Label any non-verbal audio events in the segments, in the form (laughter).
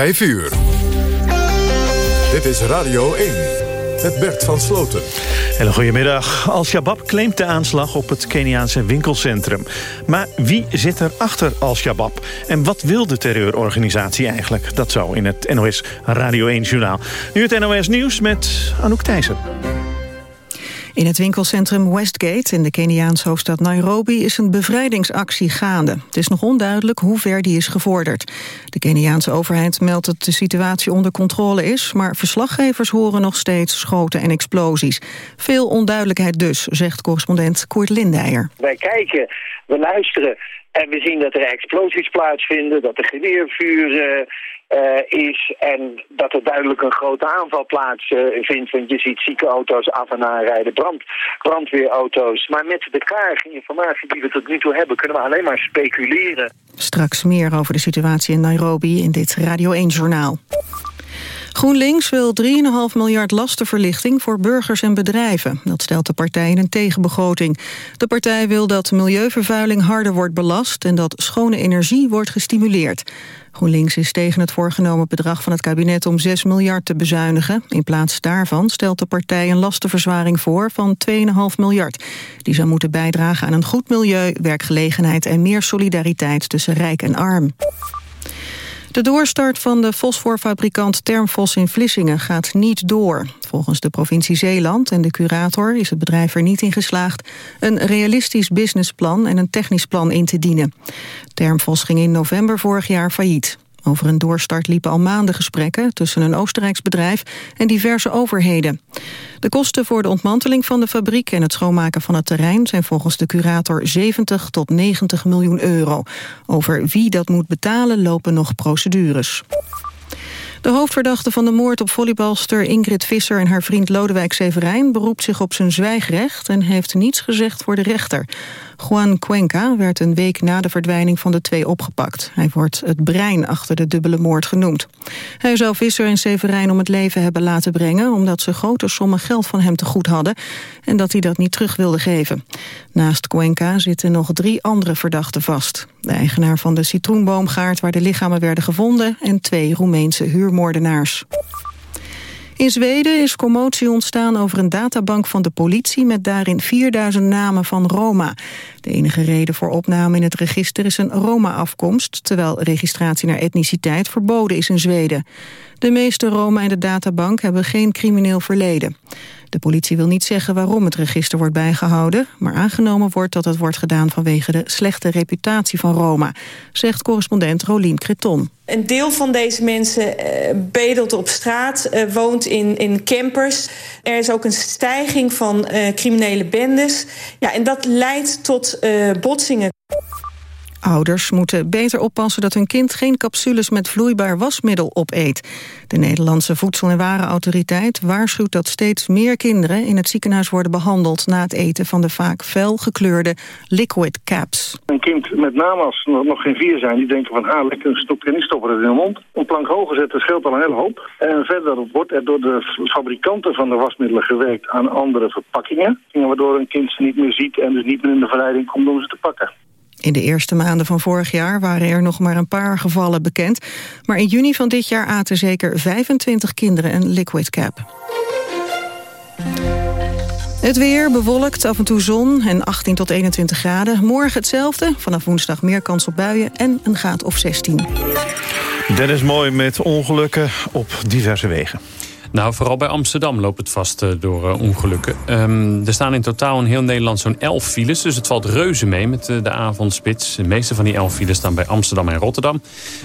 5 uur. Dit is Radio 1 met Bert van Sloten. Hele goedemiddag. Al-Shabaab claimt de aanslag op het Keniaanse winkelcentrum. Maar wie zit er achter Al-Shabaab? En wat wil de terreurorganisatie eigenlijk? Dat zo in het NOS Radio 1-journaal. Nu het NOS Nieuws met Anouk Thijssen. In het winkelcentrum Westgate in de Keniaanse hoofdstad Nairobi is een bevrijdingsactie gaande. Het is nog onduidelijk hoe ver die is gevorderd. De Keniaanse overheid meldt dat de situatie onder controle is, maar verslaggevers horen nog steeds schoten en explosies. Veel onduidelijkheid dus, zegt correspondent Koert Lindeyer. Wij kijken, we luisteren en we zien dat er explosies plaatsvinden, dat er geweervuur uh, is en dat er duidelijk een grote aanval plaatsvindt. want je ziet zieke auto's af en aan rijden, brand, brandweerauto's. Maar met de karige informatie die we tot nu toe hebben, kunnen we alleen maar speculeren. Straks meer over de situatie in Nairobi in dit Radio 1-journaal. GroenLinks wil 3,5 miljard lastenverlichting voor burgers en bedrijven. Dat stelt de partij in een tegenbegroting. De partij wil dat milieuvervuiling harder wordt belast... en dat schone energie wordt gestimuleerd. GroenLinks is tegen het voorgenomen bedrag van het kabinet om 6 miljard te bezuinigen. In plaats daarvan stelt de partij een lastenverzwaring voor van 2,5 miljard. Die zou moeten bijdragen aan een goed milieu, werkgelegenheid en meer solidariteit tussen rijk en arm. De doorstart van de fosforfabrikant Termfos in Vlissingen gaat niet door. Volgens de provincie Zeeland en de curator is het bedrijf er niet in geslaagd... een realistisch businessplan en een technisch plan in te dienen. Termfos ging in november vorig jaar failliet. Over een doorstart liepen al maanden gesprekken tussen een Oostenrijks bedrijf en diverse overheden. De kosten voor de ontmanteling van de fabriek en het schoonmaken van het terrein zijn volgens de curator 70 tot 90 miljoen euro. Over wie dat moet betalen lopen nog procedures. De hoofdverdachte van de moord op volleybalster Ingrid Visser en haar vriend Lodewijk Severijn beroept zich op zijn zwijgrecht en heeft niets gezegd voor de rechter. Juan Cuenca werd een week na de verdwijning van de twee opgepakt. Hij wordt het brein achter de dubbele moord genoemd. Hij zou Visser en Severijn om het leven hebben laten brengen... omdat ze grote sommen geld van hem te goed hadden... en dat hij dat niet terug wilde geven. Naast Cuenca zitten nog drie andere verdachten vast. De eigenaar van de citroenboomgaard waar de lichamen werden gevonden... en twee Roemeense huurmoordenaars. In Zweden is commotie ontstaan over een databank van de politie... met daarin 4000 namen van Roma. De enige reden voor opname in het register is een Roma-afkomst... terwijl registratie naar etniciteit verboden is in Zweden. De meeste Roma in de databank hebben geen crimineel verleden. De politie wil niet zeggen waarom het register wordt bijgehouden... maar aangenomen wordt dat het wordt gedaan vanwege de slechte reputatie van Roma... zegt correspondent Rolien Creton. Een deel van deze mensen uh, bedelt op straat, uh, woont in, in campers. Er is ook een stijging van uh, criminele bendes. Ja, en dat leidt tot botsingen. Ouders moeten beter oppassen dat hun kind geen capsules met vloeibaar wasmiddel opeet. De Nederlandse Voedsel- en Warenautoriteit waarschuwt dat steeds meer kinderen in het ziekenhuis worden behandeld na het eten van de vaak fel gekleurde liquid caps. Een kind, met name als ze nog geen vier zijn, die denken van ah, lekker een en niet stoppen in de mond. Een plank hoger zetten scheelt al een hele hoop. En verder wordt er door de fabrikanten van de wasmiddelen gewerkt aan andere verpakkingen. Waardoor een kind ze niet meer ziet en dus niet meer in de verleiding komt om ze te pakken. In de eerste maanden van vorig jaar waren er nog maar een paar gevallen bekend. Maar in juni van dit jaar aten zeker 25 kinderen een liquid cap. Het weer bewolkt, af en toe zon en 18 tot 21 graden. Morgen hetzelfde, vanaf woensdag meer kans op buien en een graad of 16. Dennis Mooi met ongelukken op diverse wegen. Nou, vooral bij Amsterdam loopt het vast uh, door uh, ongelukken. Um, er staan in totaal in heel Nederland zo'n 11 files. Dus het valt reuze mee met uh, de avondspits. De meeste van die 11 files staan bij Amsterdam en Rotterdam.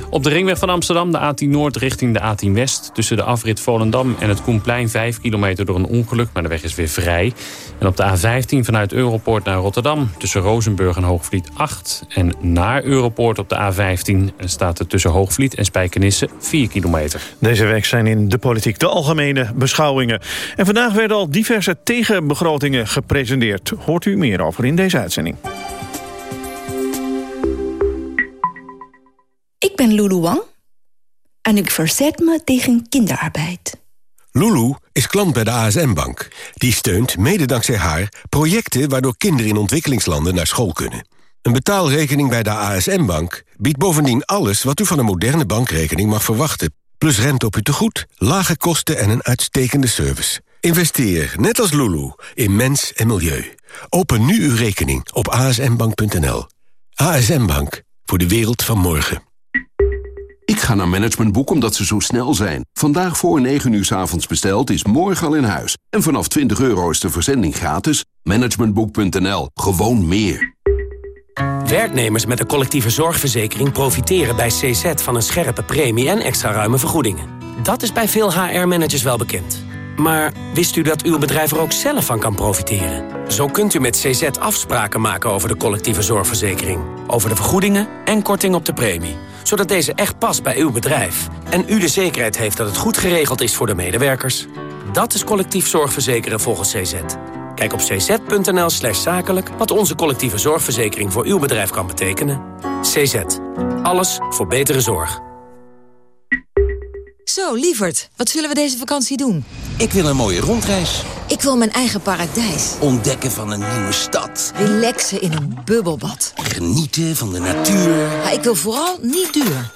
Op de ringweg van Amsterdam, de A10 Noord richting de A10 West. Tussen de afrit Volendam en het Koenplein 5 kilometer door een ongeluk. Maar de weg is weer vrij. En op de A15 vanuit Europoort naar Rotterdam. Tussen Rozenburg en Hoogvliet 8. En naar Europoort op de A15 staat er tussen Hoogvliet en Spijkenisse 4 kilometer. Deze week zijn in de politiek de algemene beschouwingen. En vandaag werden al diverse tegenbegrotingen gepresenteerd. Hoort u meer over in deze uitzending. Ik ben Lulu Wang en ik verzet me tegen kinderarbeid. Lulu is klant bij de ASM-bank. Die steunt, mede dankzij haar, projecten waardoor kinderen in ontwikkelingslanden naar school kunnen. Een betaalrekening bij de ASM-bank biedt bovendien alles wat u van een moderne bankrekening mag verwachten Plus rente op uw tegoed, lage kosten en een uitstekende service. Investeer, net als Lulu, in mens en milieu. Open nu uw rekening op asmbank.nl. ASM Bank, voor de wereld van morgen. Ik ga naar Managementboek omdat ze zo snel zijn. Vandaag voor 9 uur s avonds besteld is morgen al in huis. En vanaf 20 euro is de verzending gratis. Managementboek.nl. Gewoon meer. Werknemers met een collectieve zorgverzekering profiteren bij CZ van een scherpe premie en extra ruime vergoedingen. Dat is bij veel HR-managers wel bekend. Maar wist u dat uw bedrijf er ook zelf van kan profiteren? Zo kunt u met CZ afspraken maken over de collectieve zorgverzekering. Over de vergoedingen en korting op de premie. Zodat deze echt past bij uw bedrijf. En u de zekerheid heeft dat het goed geregeld is voor de medewerkers. Dat is collectief zorgverzekeren volgens CZ. Kijk op cz.nl slash zakelijk wat onze collectieve zorgverzekering voor uw bedrijf kan betekenen. CZ. Alles voor betere zorg. Zo, lieverd, wat zullen we deze vakantie doen? Ik wil een mooie rondreis. Ik wil mijn eigen paradijs. Ontdekken van een nieuwe stad. Relaxen in een bubbelbad. Genieten van de natuur. Maar ik wil vooral niet duur.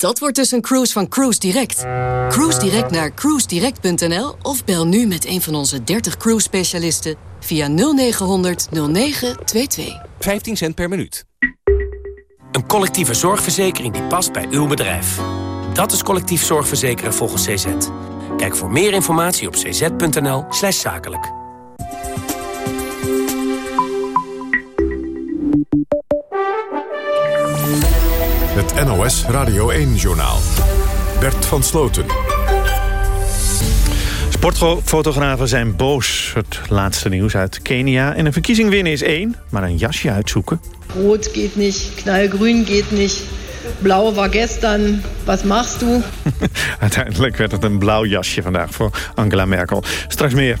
Dat wordt dus een cruise van Cruise Direct. Cruise Direct naar cruisedirect.nl of bel nu met een van onze 30 cruise specialisten via 0900 0922. 15 cent per minuut. Een collectieve zorgverzekering die past bij uw bedrijf. Dat is collectief zorgverzekeren volgens CZ. Kijk voor meer informatie op cz.nl zakelijk. Het NOS Radio 1-journaal. Bert van Sloten. Sportfotografen zijn boos. Het laatste nieuws uit Kenia. En een verkiezing winnen is één, maar een jasje uitzoeken... Rood geht niet, knalgroen geht niet. Blauw was gestern, wat machst du? (laughs) Uiteindelijk werd het een blauw jasje vandaag voor Angela Merkel. Straks meer.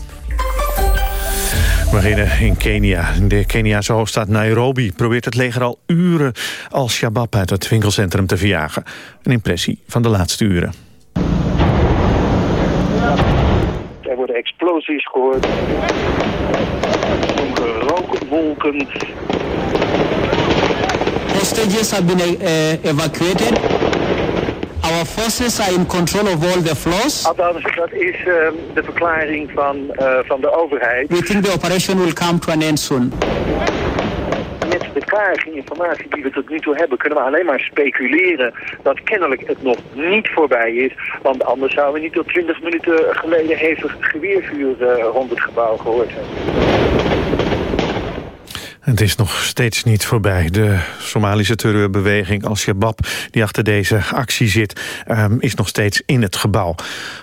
We beginnen in Kenia. In de Keniaanse hoofdstad Nairobi probeert het leger al uren Al-Shabaab uit het winkelcentrum te verjagen. Een impressie van de laatste uren. Er worden explosies gehoord. Rookwolken. Hostages have been uh, evacuated. Forces are in control of all the. Althans, dat is uh, de verklaring van, uh, van de overheid. We think the operation will come to an end soon. Met de karige informatie die we tot nu toe hebben, kunnen we alleen maar speculeren dat kennelijk het nog niet voorbij is. Want anders zouden we niet tot 20 minuten geleden hevig geweervuur uh, rond het gebouw gehoord hebben. Het is nog steeds niet voorbij. De Somalische terreurbeweging Al-Shabaab, die achter deze actie zit, um, is nog steeds in het gebouw.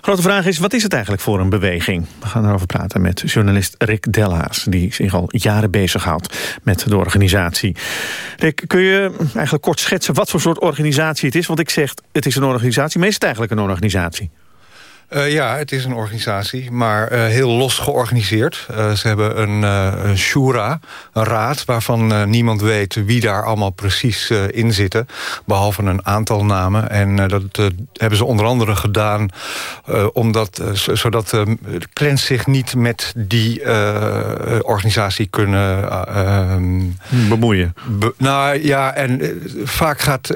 Grote vraag is, wat is het eigenlijk voor een beweging? We gaan erover praten met journalist Rick Dellaas, die zich al jaren bezighoudt met de organisatie. Rick, kun je eigenlijk kort schetsen wat voor soort organisatie het is? Want ik zeg, het is een organisatie, maar is het eigenlijk een organisatie? Uh, ja, het is een organisatie, maar uh, heel los georganiseerd. Uh, ze hebben een, een shura, een raad... waarvan niemand weet wie daar allemaal precies in zitten. Behalve een aantal namen. En dat hebben ze onder andere gedaan... omdat, zodat de clans zich niet met die organisatie kunnen... Ehm, Bemoeien. Be nou ja, en vaak gaat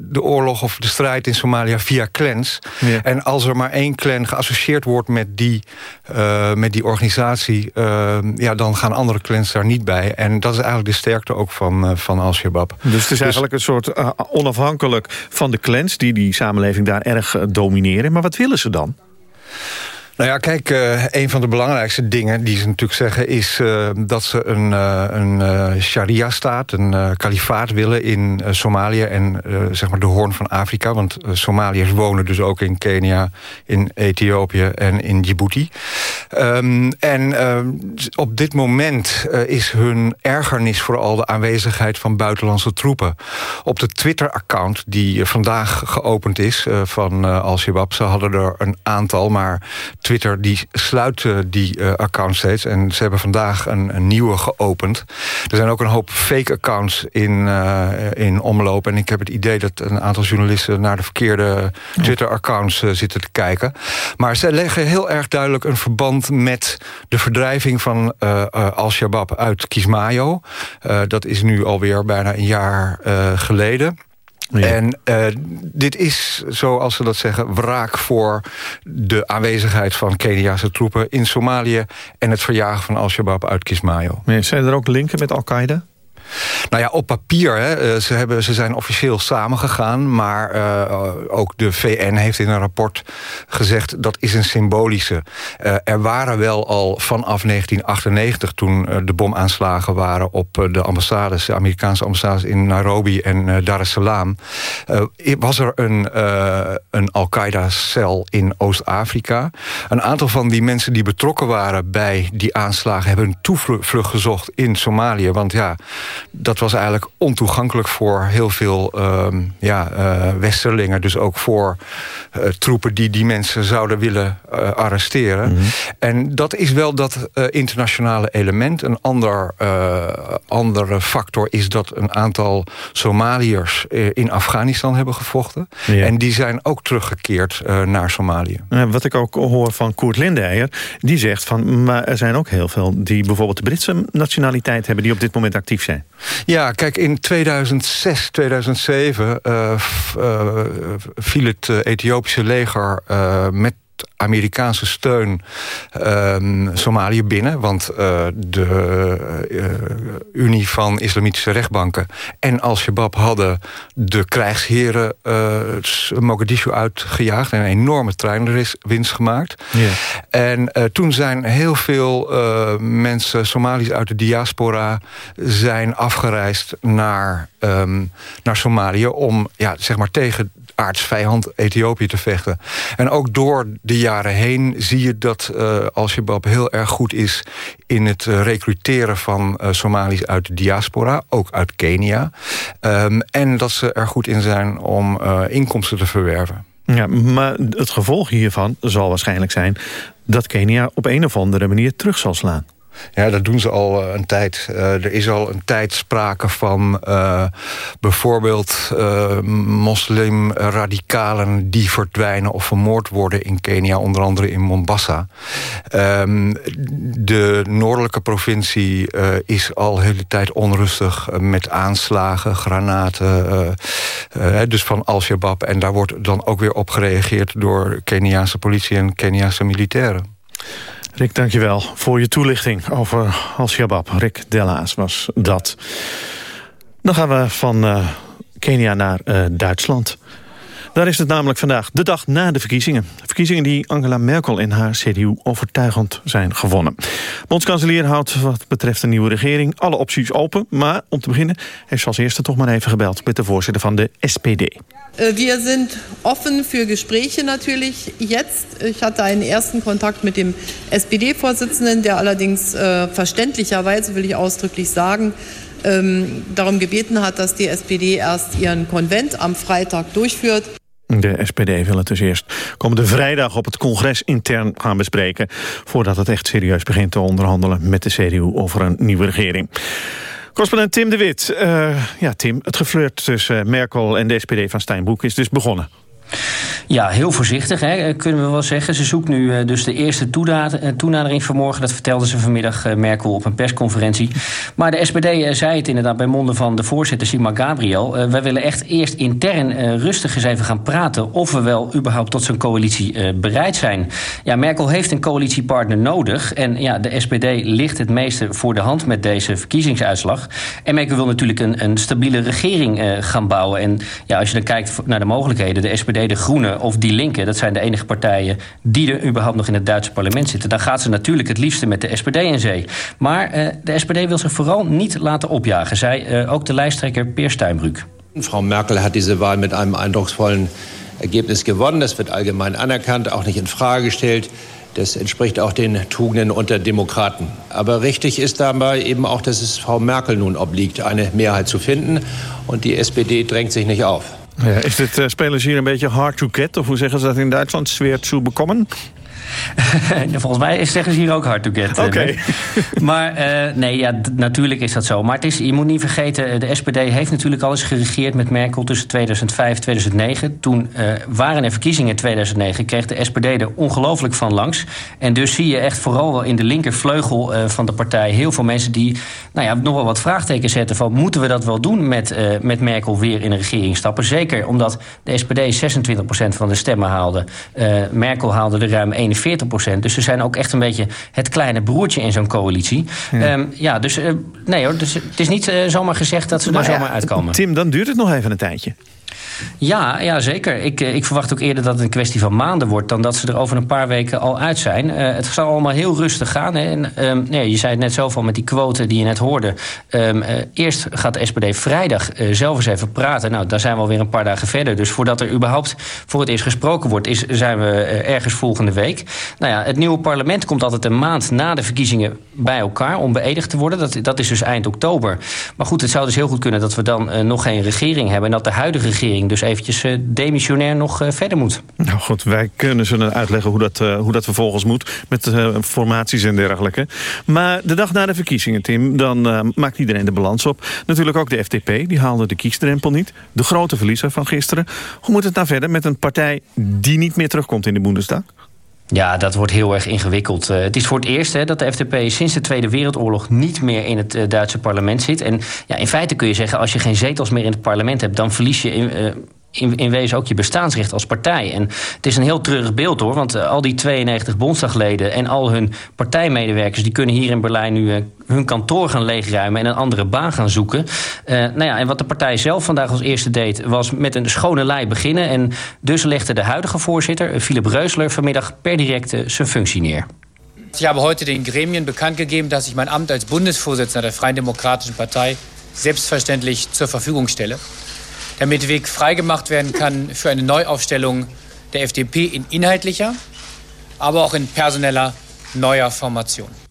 de oorlog of de strijd in Somalia via clans. Ja. En als er maar één clan geassocieerd wordt met die, uh, met die organisatie... Uh, ja, dan gaan andere clans daar niet bij. En dat is eigenlijk de sterkte ook van, uh, van Al-Shabaab. Dus het is eigenlijk een soort onafhankelijk van de clans... die die samenleving daar erg domineren. Maar wat willen ze dan? Nou ja, kijk, uh, een van de belangrijkste dingen die ze natuurlijk zeggen... is uh, dat ze een, uh, een sharia-staat, een kalifaat willen in Somalië... en zeg maar de hoorn van Afrika. Want Somaliërs wonen dus ook in Kenia, in Ethiopië en in Djibouti. Um, en op dit moment is hun ergernis vooral de aanwezigheid van buitenlandse troepen. Op de Twitter-account die vandaag geopend is van Al-Shabaab... ze hadden er een aantal, maar... Twitter die sluit die uh, accounts steeds. En ze hebben vandaag een, nieuwe geopend. Er zijn ook een hoop fake accounts in, uh, in omloop. En ik heb het idee dat een aantal journalisten... naar de verkeerde Twitter-accounts zitten te kijken. Maar ze leggen heel erg duidelijk een verband... met de verdrijving van Al-Shabaab uit Kismayo. dat is nu alweer bijna een jaar geleden. En uh, dit is, zoals ze dat zeggen, wraak voor de aanwezigheid van Keniaanse troepen in Somalië... en het verjagen van Al-Shabaab uit Kismayo. Zijn er ook linken met Al-Qaeda? Nou ja, op papier. Hè, eh, ze, hebben, ze zijn officieel samengegaan. Maar uh, ook de VN heeft in een rapport gezegd... dat is een symbolische. Uh, er waren wel al vanaf 1998... toen de bomaanslagen waren op de ambassades... de Amerikaanse ambassades in Nairobi en Dar es Salaam... was er een, een Al-Qaeda-cel in Oost-Afrika. Een aantal van die mensen die betrokken waren... bij die aanslagen hebben een toevlucht gezocht in Somalië. Want ja dat was eigenlijk ontoegankelijk voor heel veel uh, ja, uh, westerlingen. Dus ook voor uh, troepen die die mensen zouden willen uh, arresteren. Mm -hmm. En dat is wel dat internationale element. Een ander, andere factor is dat een aantal Somaliërs in Afghanistan hebben gevochten. Ja. En die zijn ook teruggekeerd naar Somalië. wat ik ook hoor van Koert Lindeyer, die zegt van... maar er zijn ook heel veel die bijvoorbeeld de Britse nationaliteit hebben... die op dit moment actief zijn. Ja, kijk, in 2006, 2007 uh, uh, viel het uh, Ethiopische leger met Amerikaanse steun um, Somalië binnen. Want uh, de uh, Unie van Islamitische Rechtbanken en Al-Shabaab hadden de krijgsheren uh, Mogadishu uitgejaagd en een enorme treinwinst gemaakt. Yeah. En toen zijn heel veel mensen, Somaliërs uit de diaspora, zijn afgereisd naar, um, naar Somalië om ja, zeg maar tegen aardsvijand Ethiopië te vechten. En ook door de jaren heen zie je dat uh, Al-Shabaab heel erg goed is... in het uh, recruteren van uh, Somaliërs uit de diaspora, ook uit Kenia. Um, en dat ze er goed in zijn om inkomsten te verwerven. Ja, maar het gevolg hiervan zal waarschijnlijk zijn... dat Kenia op een of andere manier terug zal slaan. Ja, dat doen ze al uh, een tijd. Uh, er is al een tijd sprake van uh, bijvoorbeeld moslimradicalen... die verdwijnen of vermoord worden in Kenia, onder andere in Mombasa. Um, de noordelijke provincie is al hele tijd onrustig... met aanslagen, granaten, dus van Al-Shabaab. En daar wordt dan ook weer op gereageerd door Keniaanse politie en Keniaanse militairen. Rick, dankjewel voor je toelichting over Al-Shabaab. Rick Dellaas was dat. Dan gaan we van uh, Kenia naar uh, Duitsland. Daar is het namelijk vandaag de dag na de verkiezingen. Verkiezingen die Angela Merkel en haar CDU overtuigend zijn gewonnen. Bondskanselier houdt wat betreft de nieuwe regering alle opties open. Maar om te beginnen heeft ze als eerste toch maar even gebeld... met de voorzitter van de SPD. Äh, wir sind offen für Gespräche natürlich jetzt. Ich hatte einen ersten Kontakt mit dem SPD-Vorsitzenden, der allerdings äh, verständlicherweise, will ich ausdrücklich sagen, ähm, darum gebeten hat, dass die SPD erst ihren Konvent am Freitag durchführt. De SPD wil het dus eerst komende vrijdag op het congres intern gaan bespreken... voordat het echt serieus begint te onderhandelen met de CDU over een nieuwe regering. Correspondent Tim de Wit. Uh, ja, Tim, het geflirt tussen Merkel en de SPD van Steinboek is dus begonnen. Ja, heel voorzichtig hè, kunnen we wel zeggen. Ze zoekt nu uh, dus de eerste eh, toenadering vanmorgen. Dat vertelde ze vanmiddag uh, Merkel op een persconferentie. Maar de SPD zei het inderdaad bij monden van de voorzitter Sigmar Gabriel. wij willen echt eerst intern rustig eens even gaan praten... of we wel überhaupt tot zo'n coalitie bereid zijn. Ja, Merkel heeft een coalitiepartner nodig. En ja, de SPD ligt het meeste voor de hand met deze verkiezingsuitslag. En Merkel wil natuurlijk een, een stabiele regering gaan bouwen. En ja, als je dan kijkt naar de mogelijkheden... de SPD de Groenen of Die Linken... dat zijn de enige partijen die er überhaupt nog in het Duitse parlement zitten... dan gaat ze natuurlijk het liefste met de SPD in zee. Maar uh, de SPD wil zich vooral niet laten opjagen, zei uh, ook de lijsttrekker Peer Steinbrück. Frau Merkel hat diese Wahl mit einem eindrucksvollen Ergebnis gewonnen. Das wird allgemein anerkannt, auch nicht in Frage gestellt. Das entspricht auch den Tugenden unter Demokraten. Aber richtig ist dabei eben auch, dass es Frau Merkel nun obliegt, eine Mehrheit zu finden. Und die SPD drängt sich nicht auf. Ja, is dit uh, spelen hier een beetje hard to get? Of hoe zeggen ze dat in Duitsland? Sfeer zu bekommen? (laughs) Volgens mij zeggen ze hier ook hard to get. Oké. (laughs) maar uh, nee, ja, natuurlijk is dat zo. Maar het is, je moet niet vergeten, de SPD heeft natuurlijk al eens geregeerd met Merkel tussen 2005 en 2009. Toen waren er verkiezingen in 2009, kreeg de SPD er ongelooflijk van langs. En dus zie je echt vooral wel in de linkervleugel van de partij heel veel mensen die nou ja, nog wel wat vraagtekens zetten van moeten we dat wel doen met, met Merkel weer in een regering stappen? Zeker omdat de SPD 26% van de stemmen haalde. Merkel haalde er ruim 41 Dus ze zijn ook echt een beetje het kleine broertje in zo'n coalitie. Ja, um, ja dus uh, nee hoor, dus het is niet uh, zomaar gezegd dat ze maar er zomaar uitkomen. Tim, dan duurt het nog even een tijdje. Ja, ja zeker. Ik, ik verwacht ook eerder dat het een kwestie van maanden wordt... dan dat ze er over een paar weken al uit zijn. Uh, het zal allemaal heel rustig gaan. Hè. En, nee, je zei het net zelf al met die quote die je net hoorde. Um, uh, eerst gaat de SPD vrijdag uh, zelf eens even praten. Nou, daar zijn we alweer een paar dagen verder. Dus voordat er überhaupt voor het eerst gesproken wordt... Is, zijn we ergens volgende week. Nou ja, het nieuwe parlement komt altijd een maand na de verkiezingen bij elkaar... om beëdigd te worden. Dat, dat is dus eind oktober. Maar goed, het zou dus heel goed kunnen dat we dan nog geen regering hebben... en dat de huidige regering dus eventjes uh, demissionair nog uh, verder moet. Nou goed, wij kunnen ze uitleggen hoe dat, uh, hoe dat vervolgens moet... met formaties en dergelijke. Maar de dag na de verkiezingen, Tim, dan maakt iedereen de balans op. Natuurlijk ook de FDP, die haalde de kiesdrempel niet. De grote verliezer van gisteren. Hoe moet het nou verder met een partij die niet meer terugkomt in de Bundestag? Ja, dat wordt heel erg ingewikkeld. Uh, het is voor het eerst hè, dat de FDP sinds de Tweede Wereldoorlog niet meer in het uh, Duitse parlement zit. En ja, in feite kun je zeggen, als je geen zetels meer in het parlement hebt, dan verlies je in, uh, in, in wezen ook je bestaansrecht als partij. En het is een heel treurig beeld hoor, want uh, al die 92 bondsdagleden en al hun partijmedewerkers die kunnen hier in Berlijn nu uh, hun kantoor gaan leegruimen en een andere baan gaan zoeken. Uh, nou ja, en wat de partij zelf vandaag als eerste deed, was met een schone lei beginnen. En dus legde de huidige voorzitter, Philip Reusler, vanmiddag per direct zijn functie neer. Ich habe heute den Gremien bekannt gegeben, dass ich mein Amt als Bundesvorsitzender der Freien Demokratischen Partei selbstverständlich zur Verfügung stelle, damit Weg freigemacht werden kann für eine Neuaufstellung der FDP in inhaltlicher, aber auch in personeller neuer Formation.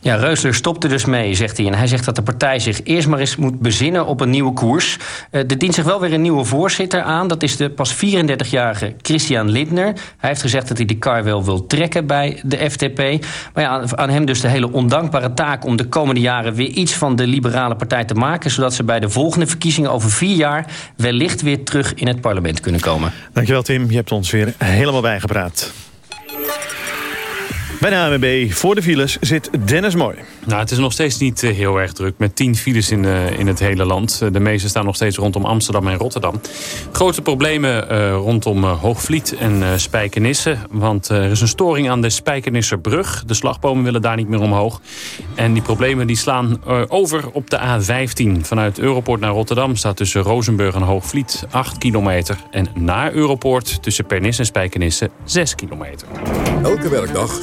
Ja, Reusler stopte dus mee, zegt hij. En hij zegt dat de partij zich eerst maar eens moet bezinnen op een nieuwe koers. Uh, er dient zich wel weer een nieuwe voorzitter aan. Dat is de pas 34-jarige Christian Lindner. Hij heeft gezegd dat hij de kar wel wil trekken bij de FDP. Maar ja, aan hem dus de hele ondankbare taak... om de komende jaren weer iets van de liberale partij te maken... zodat ze bij de volgende verkiezingen over vier jaar... wellicht weer terug in het parlement kunnen komen. Dankjewel Tim, je hebt ons weer helemaal bijgepraat. Bij de ANWB voor de files zit Dennis Mooi. Nou, het is nog steeds niet uh, heel erg druk. Met tien files in, uh, in het hele land. Uh, de meeste staan nog steeds rondom Amsterdam en Rotterdam. Grote problemen rondom Hoogvliet en Spijkenisse. Want er is een storing aan de Spijkenisserbrug. De slagbomen willen daar niet meer omhoog. En die problemen die slaan over op de A15. Vanuit Europoort naar Rotterdam staat tussen Rozenburg en Hoogvliet 8 kilometer. En naar Europoort tussen Pernis en Spijkenisse 6 kilometer. Elke werkdag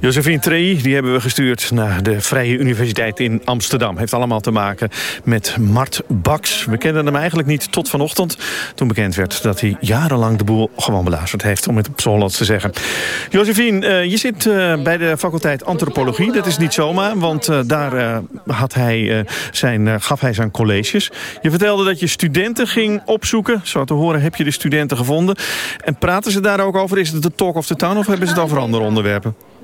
Josephine Trey, die hebben we gestuurd naar de Vrije Universiteit in Amsterdam. Heeft allemaal te maken met Mart Baks. We kenden hem eigenlijk niet tot vanochtend. Toen bekend werd dat hij jarenlang de boel gewoon belazerd heeft. Om het op z'n te zeggen. Josephine, uh, je zit uh, bij de faculteit Antropologie. Dat is niet zomaar, want uh, daar had hij, zijn, gaf hij zijn colleges. Je vertelde dat je studenten ging opzoeken. Zo te horen heb je de studenten gevonden. En praten ze daar ook over? Is het de talk of the town of hebben ze het over andere onderwerpen?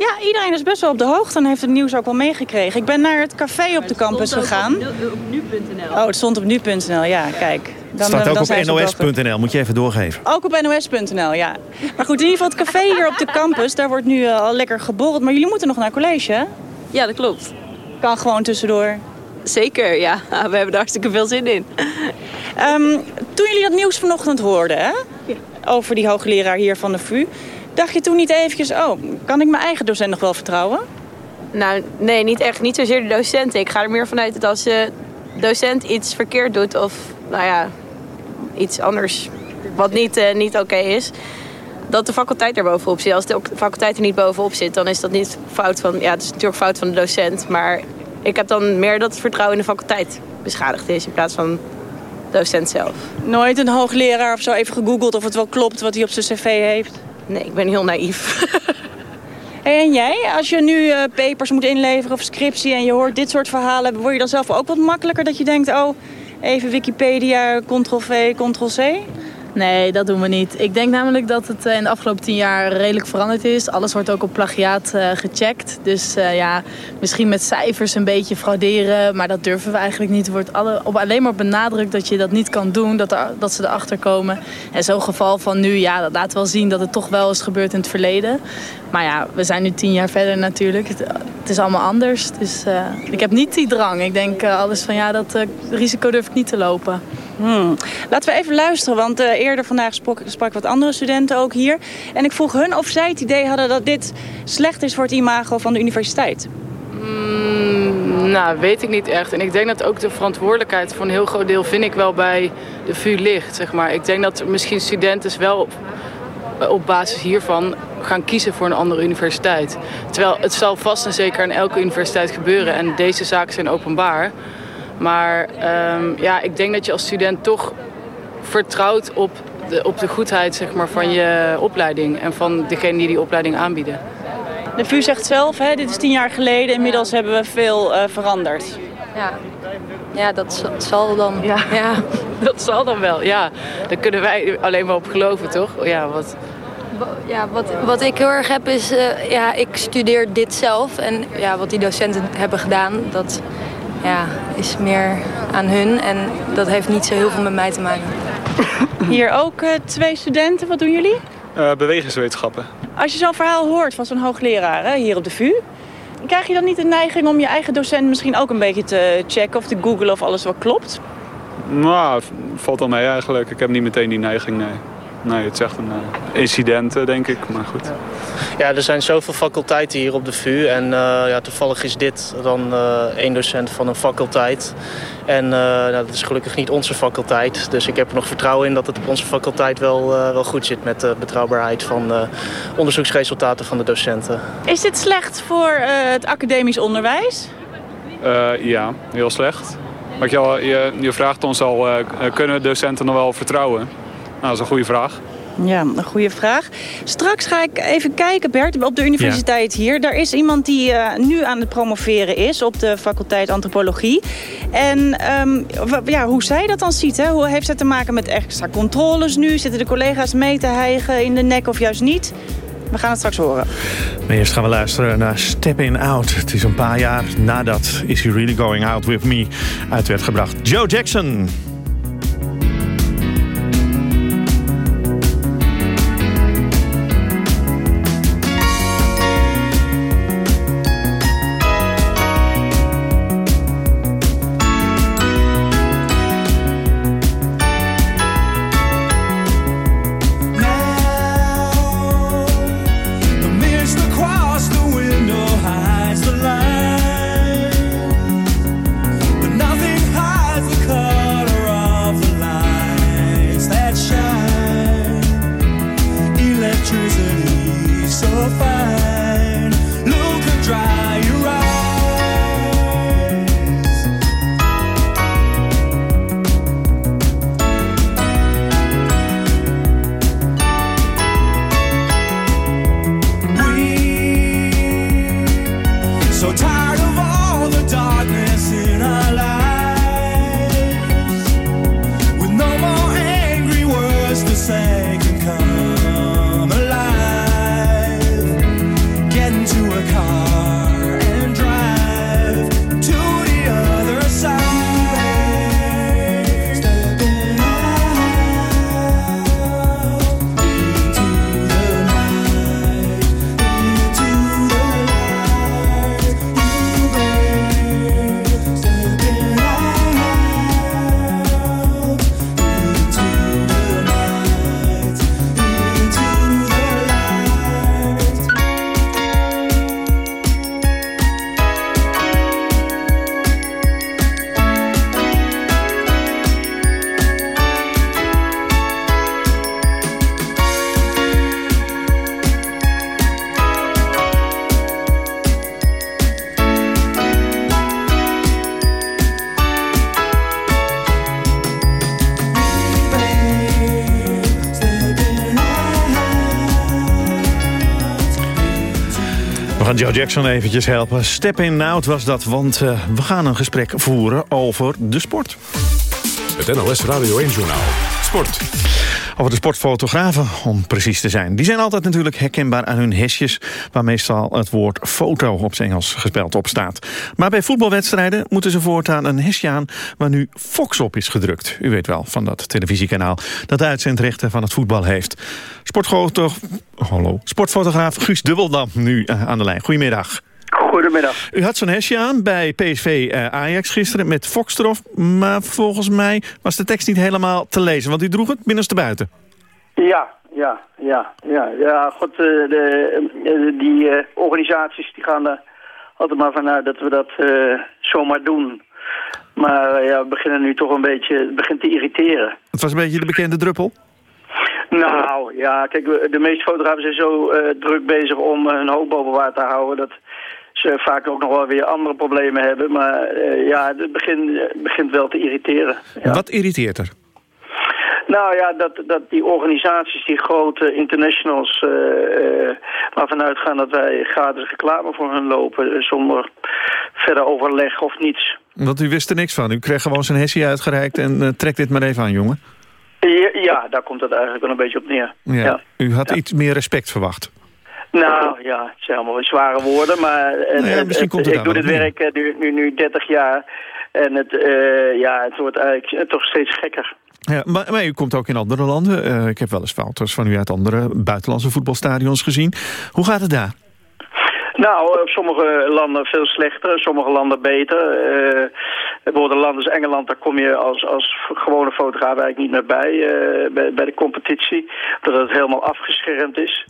Ja, iedereen is best wel op de hoogte en heeft het nieuws ook wel meegekregen. Ik ben naar het café op de campus gegaan. Op, op nu.nl. Oh, het stond op nu.nl, ja, kijk. Dan, het staat ook dan op nos.nl, moet je even doorgeven. Ook op nos.nl, ja. Maar goed, in ieder geval het café hier op de campus, daar wordt nu uh, al lekker geborreld. Maar jullie moeten nog naar college, hè? Ja, dat klopt. Kan gewoon tussendoor. Zeker, ja. (laughs) We hebben er hartstikke veel zin in. Um, toen jullie dat nieuws vanochtend hoorden, hè? Ja. Over die hoogleraar hier van de VU... Dacht je toen niet eventjes, oh, kan ik mijn eigen docent nog wel vertrouwen? Nou, nee, niet echt. Niet zozeer de docenten. Ik ga er meer vanuit dat als de docent iets verkeerd doet... of, nou ja, iets anders wat niet, uh, niet oké okay is... dat de faculteit er bovenop zit. Als de faculteit er niet bovenop zit, dan is dat niet fout van... Ja, het is natuurlijk fout van de docent, maar... ik heb dan meer dat het vertrouwen in de faculteit beschadigd is... in plaats van de docent zelf. Nooit een hoogleraar of zo even gegoogeld of het wel klopt wat hij op zijn cv heeft? Nee, ik ben heel naïef. (laughs) En jij, als je nu uh, papers moet inleveren of scriptie en je hoort dit soort verhalen, word je dan zelf ook wat makkelijker dat je denkt, oh, even Wikipedia, ctrl-v, ctrl-c? Nee, dat doen we niet. Ik denk namelijk dat het eh, in de afgelopen tien jaar redelijk veranderd is. Alles wordt ook op plagiaat uh, gecheckt. Dus uh, ja, misschien met cijfers een beetje frauderen. Maar dat durven we eigenlijk niet. Er wordt alle, op, alleen maar benadrukt dat je dat niet kan doen. Dat, dat ze erachter komen. En zo'n geval van nu, ja, dat laat wel zien dat het toch wel is gebeurd in het verleden. Maar ja, we zijn nu tien jaar verder natuurlijk. Het, het is allemaal anders. Dus ik heb niet die drang. Ik denk alles van ja, dat risico durf ik niet te lopen. Hmm. Laten we even luisteren, want uh, eerder vandaag sprak, sprak wat andere studenten ook hier. En ik vroeg hun of zij het idee hadden dat dit slecht is voor het imago van de universiteit. Mm, nou, weet ik niet echt. En ik denk dat ook de verantwoordelijkheid voor een heel groot deel vind ik wel bij de VU ligt. Zeg maar. Ik denk dat misschien studenten wel op, op basis hiervan gaan kiezen voor een andere universiteit. Terwijl het zal vast en zeker aan elke universiteit gebeuren en deze zaken zijn openbaar. Maar um, ja, ik denk dat je als student toch vertrouwt op de, op de goedheid zeg maar, van je opleiding en van degene die die opleiding aanbieden. De VU zegt zelf, hè, dit is tien jaar geleden, inmiddels hebben we veel uh, veranderd. Ja. ja, dat zal dan. Ja. ja, (laughs) dat zal dan wel. Ja, daar kunnen wij alleen maar op geloven, toch? Ja, wat... Ja, wat, wat ik heel erg heb is, uh, ja, ik studeer dit zelf. En ja, wat die docenten hebben gedaan, dat ja, is meer aan hun. En dat heeft niet zo heel veel met mij te maken. Hier ook uh, twee studenten. Wat doen jullie? Uh, bewegingswetenschappen. Als je zo'n verhaal hoort van zo'n hoogleraar hè, hier op de VU... krijg je dan niet de neiging om je eigen docent misschien ook een beetje te checken... of te googlen of alles wel klopt? Nou, valt al mee eigenlijk. Ik heb niet meteen die neiging, nee. Nee, het is echt een uh, incident, uh, denk ik, maar goed. Ja, er zijn zoveel faculteiten hier op de VU. En uh, ja, toevallig is dit dan één docent van een faculteit. En nou, dat is gelukkig niet onze faculteit. Dus ik heb er nog vertrouwen in dat het op onze faculteit wel, wel goed zit... met de betrouwbaarheid van onderzoeksresultaten van de docenten. Is dit slecht voor het academisch onderwijs? ja, heel slecht. Maar je, je, je vraagt ons al, kunnen docenten nog wel vertrouwen? Nou, dat is een goede vraag. Ja, een goede vraag. Straks ga ik even kijken, Bert, op de universiteit hier. Daar is iemand die uh, nu aan het promoveren is op de faculteit antropologie. En um, ja, hoe zij dat dan ziet, hè? hoe heeft het te maken met extra controles nu? Zitten de collega's mee te hijgen in de nek of juist niet? We gaan het straks horen. Maar eerst gaan we luisteren naar Stepping Out. Het is een paar jaar nadat Is He Really Going Out With Me uit werd gebracht. Joe Jackson. Gaan Joe Jackson eventjes helpen. Step in out was dat, want uh, we gaan een gesprek voeren over de sport. Het NOS Radio 1 Journaal. Sport. Over de sportfotografen, om precies te zijn. Die zijn altijd natuurlijk herkenbaar aan hun hesjes... waar meestal het woord foto op zijn Engels gespeld op staat. Maar bij voetbalwedstrijden moeten ze voortaan een hesje aan... waar nu Fox op is gedrukt. U weet wel, van dat televisiekanaal... dat de uitzendrechten van het voetbal heeft. Sportfotograaf Guus Dubbeldam nu eh, aan de lijn. Goedemiddag. Goedemiddag. U had zo'n hesje aan bij PSV uh, Ajax gisteren met Fox erop. Maar volgens mij was de tekst niet helemaal te lezen. Want u droeg het binnenste buiten. Ja, ja, ja. Ja, ja goed, uh, de, die uh, organisaties die gaan er altijd maar vanuit dat we dat zomaar doen. Maar ja, we beginnen nu toch een beetje, het begint te irriteren. Het was een beetje de bekende druppel? Nou, ja, kijk, de meeste fotografen zijn zo druk bezig om hun hoofd boven water te houden... dat ze vaak ook nog wel weer andere problemen hebben. Maar uh, ja, het begint, begint wel te irriteren. Ja. Wat irriteert er? Nou ja, dat, dat die organisaties, die grote internationals, uh, uh, waarvan uitgaan dat wij gratis reclame voor hun lopen, zonder verder overleg of niets. Want u wist er niks van. U kreeg gewoon zijn hessie uitgereikt en trekt dit maar even aan, jongen. Ja, ja, daar komt het eigenlijk wel een beetje op neer. Ja. ja. U had iets meer respect verwacht. Nou ja, het zijn allemaal zware woorden, maar komt het ik doe dit werk nu, nu, nu 30 jaar en het, uh, ja, het wordt eigenlijk toch steeds gekker. Ja, maar, maar, u komt ook in andere landen. Uh, ik heb wel eens foto's van u uit andere buitenlandse voetbalstadions gezien. Hoe gaat het daar? Nou, op sommige landen veel slechter, sommige landen beter. Uh, bijvoorbeeld landen als Engeland, daar kom je als, als gewone fotograaf eigenlijk niet meer bij, uh, bij, bij de competitie. Omdat het helemaal afgeschermd is.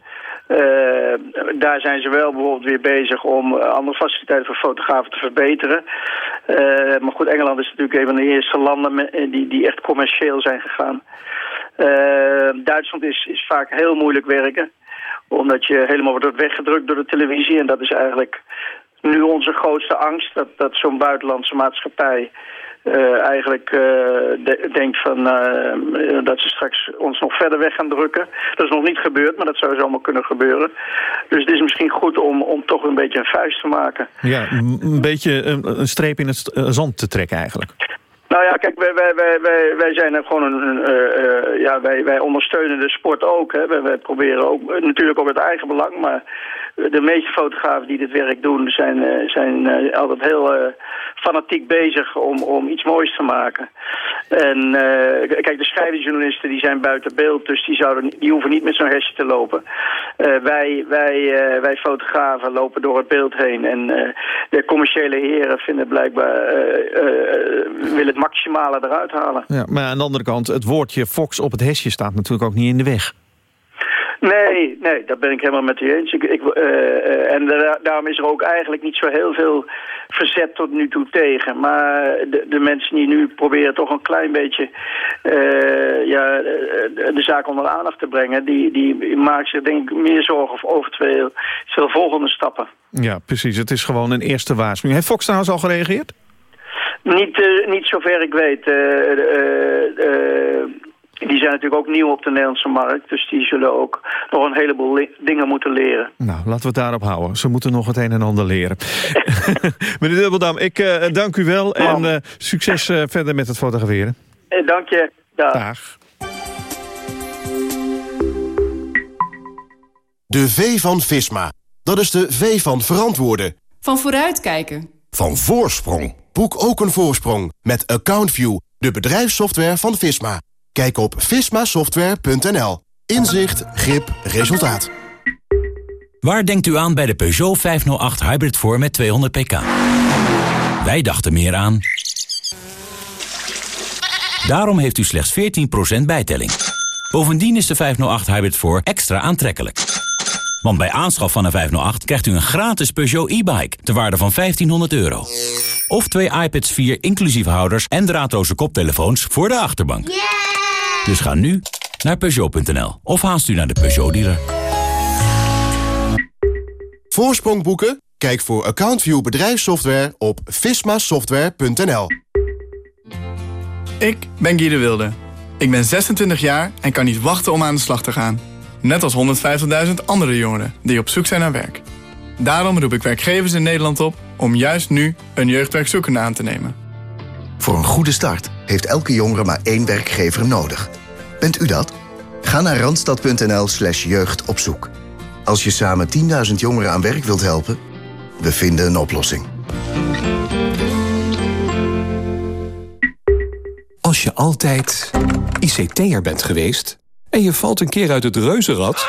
Uh, daar zijn ze wel bijvoorbeeld weer bezig om andere faciliteiten voor fotografen te verbeteren. Uh, maar goed, Engeland is natuurlijk een van de eerste landen die, die echt commercieel zijn gegaan. Duitsland is, is vaak heel moeilijk werken. Omdat je helemaal wordt weggedrukt door de televisie. En dat is eigenlijk nu onze grootste angst. Dat, dat zo'n buitenlandse maatschappij uh, eigenlijk de, denkt van, uh, dat ze straks ons nog verder weg gaan drukken. Dat is nog niet gebeurd, maar dat zou zomaar kunnen gebeuren. Dus het is misschien goed om, om toch een beetje een vuist te maken. Ja, een beetje een, een streep in het zand te trekken eigenlijk. Nou ja, kijk, wij, wij, wij, wij, zijn gewoon een, uh, uh, ja, wij, wij ondersteunen de sport ook. Hè. Wij, proberen ook, natuurlijk ook het eigen belang, maar de meeste fotografen die dit werk doen zijn, zijn altijd heel fanatiek bezig om, om iets moois te maken. En kijk, de schrijversjournalisten die zijn buiten beeld, dus die, zouden, die hoeven niet met zo'n hesje te lopen. wij, wij, wij fotografen lopen door het beeld heen en de commerciële heren vinden blijkbaar, willen maximale eruit halen. Ja, maar aan de andere kant, het woordje Fox op het hesje staat natuurlijk ook niet in de weg. Nee, nee, dat ben ik helemaal met u eens. Ik, ik, uh, en da daarom is er ook eigenlijk niet zo heel veel verzet tot nu toe tegen. Maar de, de mensen die nu proberen toch een klein beetje uh, ja, de, de zaak onder de aandacht te brengen... die, die maken zich denk ik meer zorgen over twee, veel volgende stappen. Ja, precies. Het is gewoon een eerste waarschuwing. Heeft Fox trouwens al gereageerd? Niet, uh, niet zover ik weet. Uh, uh, die zijn natuurlijk ook nieuw op de Nederlandse markt. Dus die zullen ook nog een heleboel dingen moeten leren. Nou, laten we het daarop houden. Ze moeten nog het een en ander leren. (laughs) Meneer Dubbeldam, ik dank u wel. En succes verder met het fotograferen. dank je. Dag. Dag. De V van Visma. Dat is de V van verantwoorden. Van vooruitkijken. Van voorsprong. Boek ook een voorsprong met AccountView, de bedrijfssoftware van Visma. Kijk op vismasoftware.nl. Inzicht, grip, resultaat. Waar denkt u aan bij de Peugeot 508 Hybrid voor met 200 pk? Wij dachten meer aan... Daarom heeft u slechts 14% bijtelling. Bovendien is de 508 Hybrid voor extra aantrekkelijk. Want bij aanschaf van een 508 krijgt u een gratis Peugeot e-bike... ter waarde van 1500 euro. Of twee iPads 4 inclusief houders en draadloze koptelefoons voor de achterbank. Yeah! Dus ga nu naar Peugeot.nl of haast u naar de Peugeot-dealer. Voorsprong boeken? Kijk voor AccountView bedrijfssoftware op vismasoftware.nl. Ik ben Guy de Wilde. Ik ben 26 jaar en kan niet wachten om aan de slag te gaan. Net als 150.000 andere jongeren die op zoek zijn naar werk. Daarom roep ik werkgevers in Nederland op om juist nu een jeugdwerkzoekende aan te nemen. Voor een goede start heeft elke jongere maar één werkgever nodig. Bent u dat? Ga naar randstad.nl slash jeugdopzoek. Als je samen 10.000 jongeren aan werk wilt helpen, we vinden een oplossing. Als je altijd ICT'er bent geweest en je valt een keer uit het reuzenrad...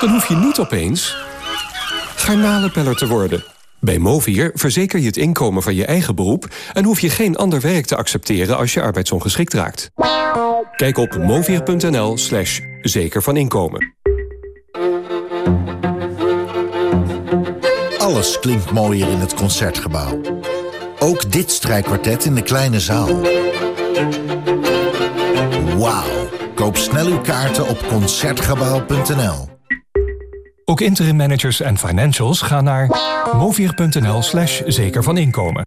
dan hoef je niet opeens garnalenpeller te worden. Bij Movier verzeker je het inkomen van je eigen beroep... en hoef je geen ander werk te accepteren als je arbeidsongeschikt raakt. Kijk op movier.nl slash zeker van inkomen. Alles klinkt mooier in het Concertgebouw. Ook dit strijkkwartet in de kleine zaal. Wauw. Koop snel uw kaarten op Concertgebouw.nl. Ook interim managers en financials gaan naar movier.nl slash zeker van inkomen.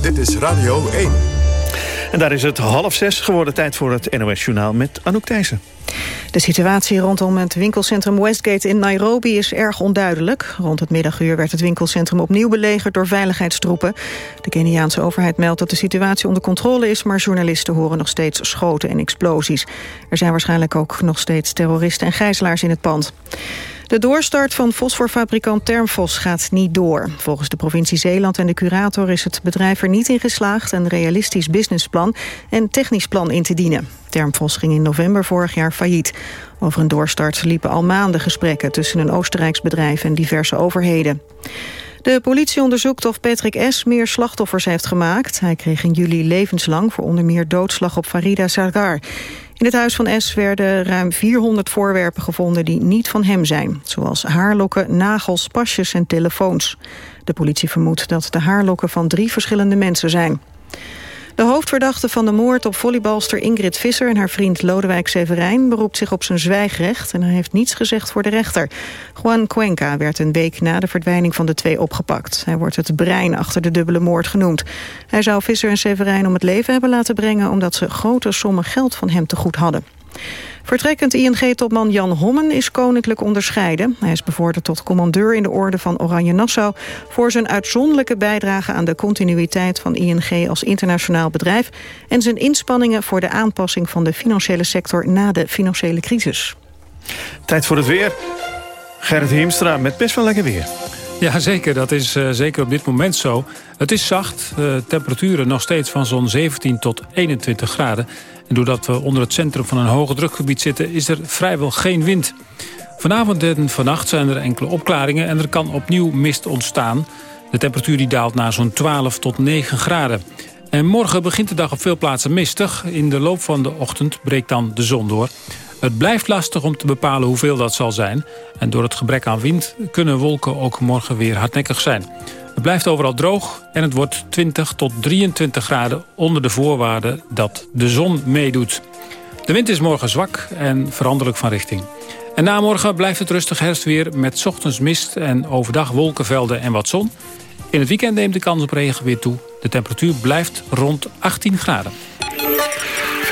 Dit is Radio 1. En daar is het half zes geworden. Tijd voor het NOS-journaal met Anouk Thijssen. De situatie rondom het winkelcentrum Westgate in Nairobi is erg onduidelijk. Rond het middaguur werd het winkelcentrum opnieuw belegerd door veiligheidstroepen. De Keniaanse overheid meldt dat de situatie onder controle is... maar journalisten horen nog steeds schoten en explosies. Er zijn waarschijnlijk ook nog steeds terroristen en gijzelaars in het pand. De doorstart van fosforfabrikant Termfos gaat niet door. Volgens de provincie Zeeland en de curator is het bedrijf er niet in geslaagd... een realistisch businessplan en technisch plan in te dienen. Termfos ging in november vorig jaar failliet. Over een doorstart liepen al maanden gesprekken... tussen een Oostenrijks bedrijf en diverse overheden. De politie onderzoekt of Patrick S. meer slachtoffers heeft gemaakt. Hij kreeg in juli levenslang voor onder meer doodslag op Farida Sargar. In het huis van S werden ruim 400 voorwerpen gevonden die niet van hem zijn. Zoals haarlokken, nagels, pasjes en telefoons. De politie vermoedt dat de haarlokken van drie verschillende mensen zijn. De hoofdverdachte van de moord op volleybalster Ingrid Visser... en haar vriend Lodewijk Severijn beroept zich op zijn zwijgrecht... en hij heeft niets gezegd voor de rechter. Juan Cuenca werd een week na de verdwijning van de twee opgepakt. Hij wordt het brein achter de dubbele moord genoemd. Hij zou Visser en Severijn om het leven hebben laten brengen... omdat ze grote sommen geld van hem te goed hadden. Vertrekkend ING-topman Jan Hommen is koninklijk onderscheiden. Hij is bevorderd tot commandeur in de orde van Oranje Nassau... voor zijn uitzonderlijke bijdrage aan de continuïteit van ING als internationaal bedrijf... en zijn inspanningen voor de aanpassing van de financiële sector na de financiële crisis. Tijd voor het weer. Gerrit Hiemstra met best wel lekker weer. Ja, zeker. Dat is uh, zeker op dit moment zo. Het is zacht. Uh, temperaturen nog steeds van zo'n 17 tot 21 graden. Doordat we onder het centrum van een hoge drukgebied zitten... is er vrijwel geen wind. Vanavond en vannacht zijn er enkele opklaringen... en er kan opnieuw mist ontstaan. De temperatuur die daalt naar zo'n 12 tot 9 graden. En morgen begint de dag op veel plaatsen mistig. In de loop van de ochtend breekt dan de zon door. Het blijft lastig om te bepalen hoeveel dat zal zijn. En door het gebrek aan wind kunnen wolken ook morgen weer hardnekkig zijn. Het blijft overal droog en het wordt 20 tot 23 graden onder de voorwaarde dat de zon meedoet. De wind is morgen zwak en veranderlijk van richting. En na morgen blijft het rustig herfstweer met ochtends mist en overdag wolkenvelden en wat zon. In het weekend neemt de kans op regen weer toe. De temperatuur blijft rond 18 graden.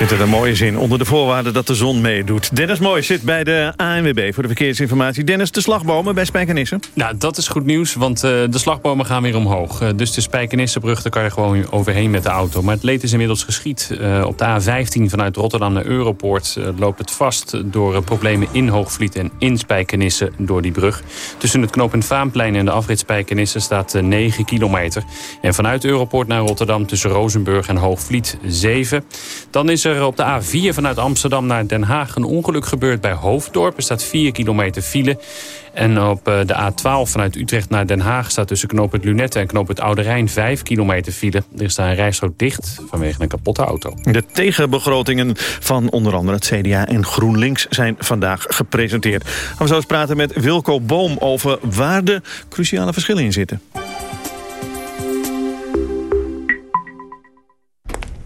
Vind het een mooie zin, onder de voorwaarde dat de zon meedoet. Dennis Mooi zit bij de ANWB voor de verkeersinformatie. Dennis, de slagbomen bij Spijkenisse? Nou, dat is goed nieuws, want uh, de slagbomen gaan weer omhoog. Uh, dus de Spijkenissebrug, daar kan je gewoon overheen met de auto. Maar het leed is inmiddels geschied. Uh, op de A15 vanuit Rotterdam naar Europoort loopt het vast... door problemen in Hoogvliet en in Spijkenisse door die brug. Tussen het knooppunt Vaanplein en de afrit Spijkenisse staat 9 kilometer. En vanuit Europoort naar Rotterdam tussen Rozenburg en Hoogvliet 7. Dan is er op de A4 vanuit Amsterdam naar Den Haag een ongeluk gebeurd bij Hoofddorp. Er staat 4 kilometer file. En op eh, de A12 vanuit Utrecht naar Den Haag staat tussen knooppunt Lunette en knooppunt Oude Rijn 5 kilometer file. Er is daar een rijstrook dicht vanwege een kapotte auto. De tegenbegrotingen van onder andere het CDA en GroenLinks zijn vandaag gepresenteerd. We zullen eens praten met Wilco Boom over waar de cruciale verschillen in zitten.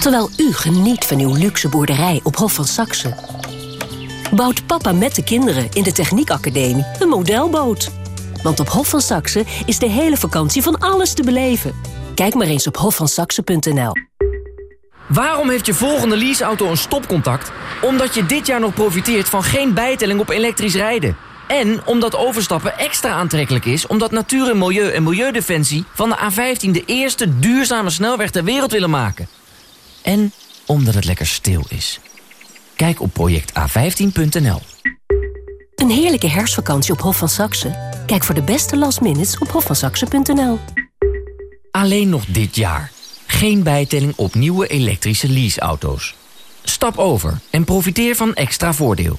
Terwijl u geniet van uw luxe boerderij op Hof van Saxe... bouwt papa met de kinderen in de Techniekacademie een modelboot. Want op Hof van Saxe is de hele vakantie van alles te beleven. Kijk maar eens op hofvansaxe.nl. Waarom heeft je volgende leaseauto een stopcontact? Omdat je dit jaar nog profiteert van geen bijtelling op elektrisch rijden. En omdat overstappen extra aantrekkelijk is... omdat Natuur en Milieu en Milieudefensie van de A15... de eerste duurzame snelweg ter wereld willen maken. En omdat het lekker stil is. Kijk op projecta15.nl. Een heerlijke herfstvakantie op Hof van Saxe? Kijk voor de beste last minutes op hofvansaxe.nl. Alleen nog dit jaar. Geen bijtelling op nieuwe elektrische leaseauto's. Stap over en profiteer van extra voordeel.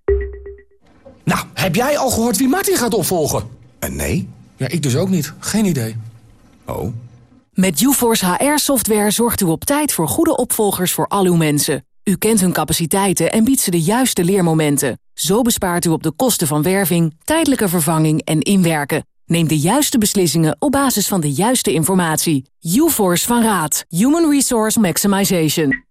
Nou, heb jij al gehoord wie Martin gaat opvolgen? Uh, nee. Ja, ik dus ook niet. Geen idee. Oh. Met UForce HR-software zorgt u op tijd voor goede opvolgers voor al uw mensen. U kent hun capaciteiten en biedt ze de juiste leermomenten. Zo bespaart u op de kosten van werving, tijdelijke vervanging en inwerken. Neem de juiste beslissingen op basis van de juiste informatie. UForce van Raad. Human Resource Maximization.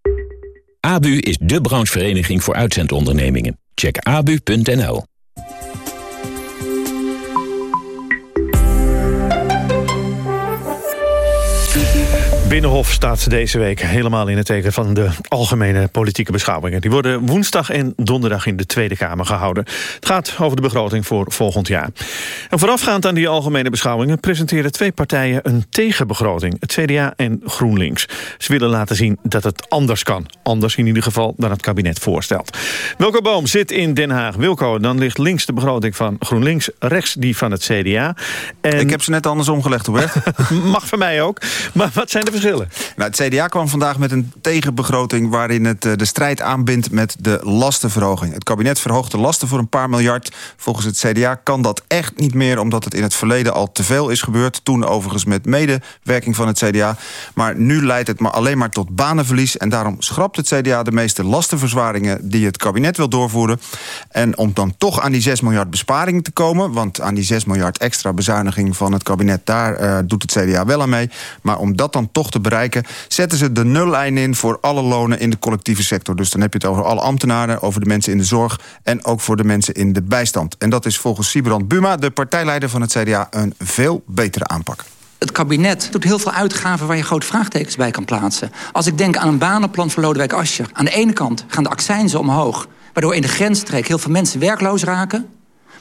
ABU is de branchevereniging voor uitzendondernemingen. Check abu.nl. Binnenhof staat deze week helemaal in het teken van de algemene politieke beschouwingen. Die worden woensdag en donderdag in de Tweede Kamer gehouden. Het gaat over de begroting voor volgend jaar. En voorafgaand aan die algemene beschouwingen presenteren twee partijen een tegenbegroting. Het CDA en GroenLinks. Ze willen laten zien dat het anders kan. Anders in ieder geval dan het kabinet voorstelt. Wilco Boom zit in Den Haag. Wilco, dan ligt links de begroting van GroenLinks, rechts die van het CDA. En... Ik heb ze net andersom gelegd, Robert. (laughs) Mag voor mij ook. Maar wat zijn de Nou, het CDA kwam vandaag met een tegenbegroting... waarin het eh, de strijd aanbindt met de lastenverhoging. Het kabinet verhoogt de lasten voor een paar miljard. Volgens het CDA kan dat echt niet meer... omdat het in het verleden al te veel is gebeurd. Toen overigens met medewerking van het CDA. Maar nu leidt het maar alleen maar tot banenverlies... en daarom schrapt het CDA de meeste lastenverzwaringen... die het kabinet wil doorvoeren. En om dan toch aan die 6 miljard besparing te komen... want aan die 6 miljard extra bezuiniging van het kabinet... daar uh, doet het CDA wel aan mee. Maar om dat dan toch te bereiken... zetten ze de nullijn in voor alle lonen in de collectieve sector. Dus dan heb je het over alle ambtenaren, over de mensen in de zorg... en ook voor de mensen in de bijstand. En dat is volgens Sibrand Buma, de partijleider van het CDA... een veel betere aanpak. Het kabinet doet heel veel uitgaven waar je grote vraagtekens bij kan plaatsen. Als ik denk aan een banenplan voor Lodewijk Asscher. Aan de ene kant gaan de accijnzen omhoog... waardoor in de grensstreek heel veel mensen werkloos raken...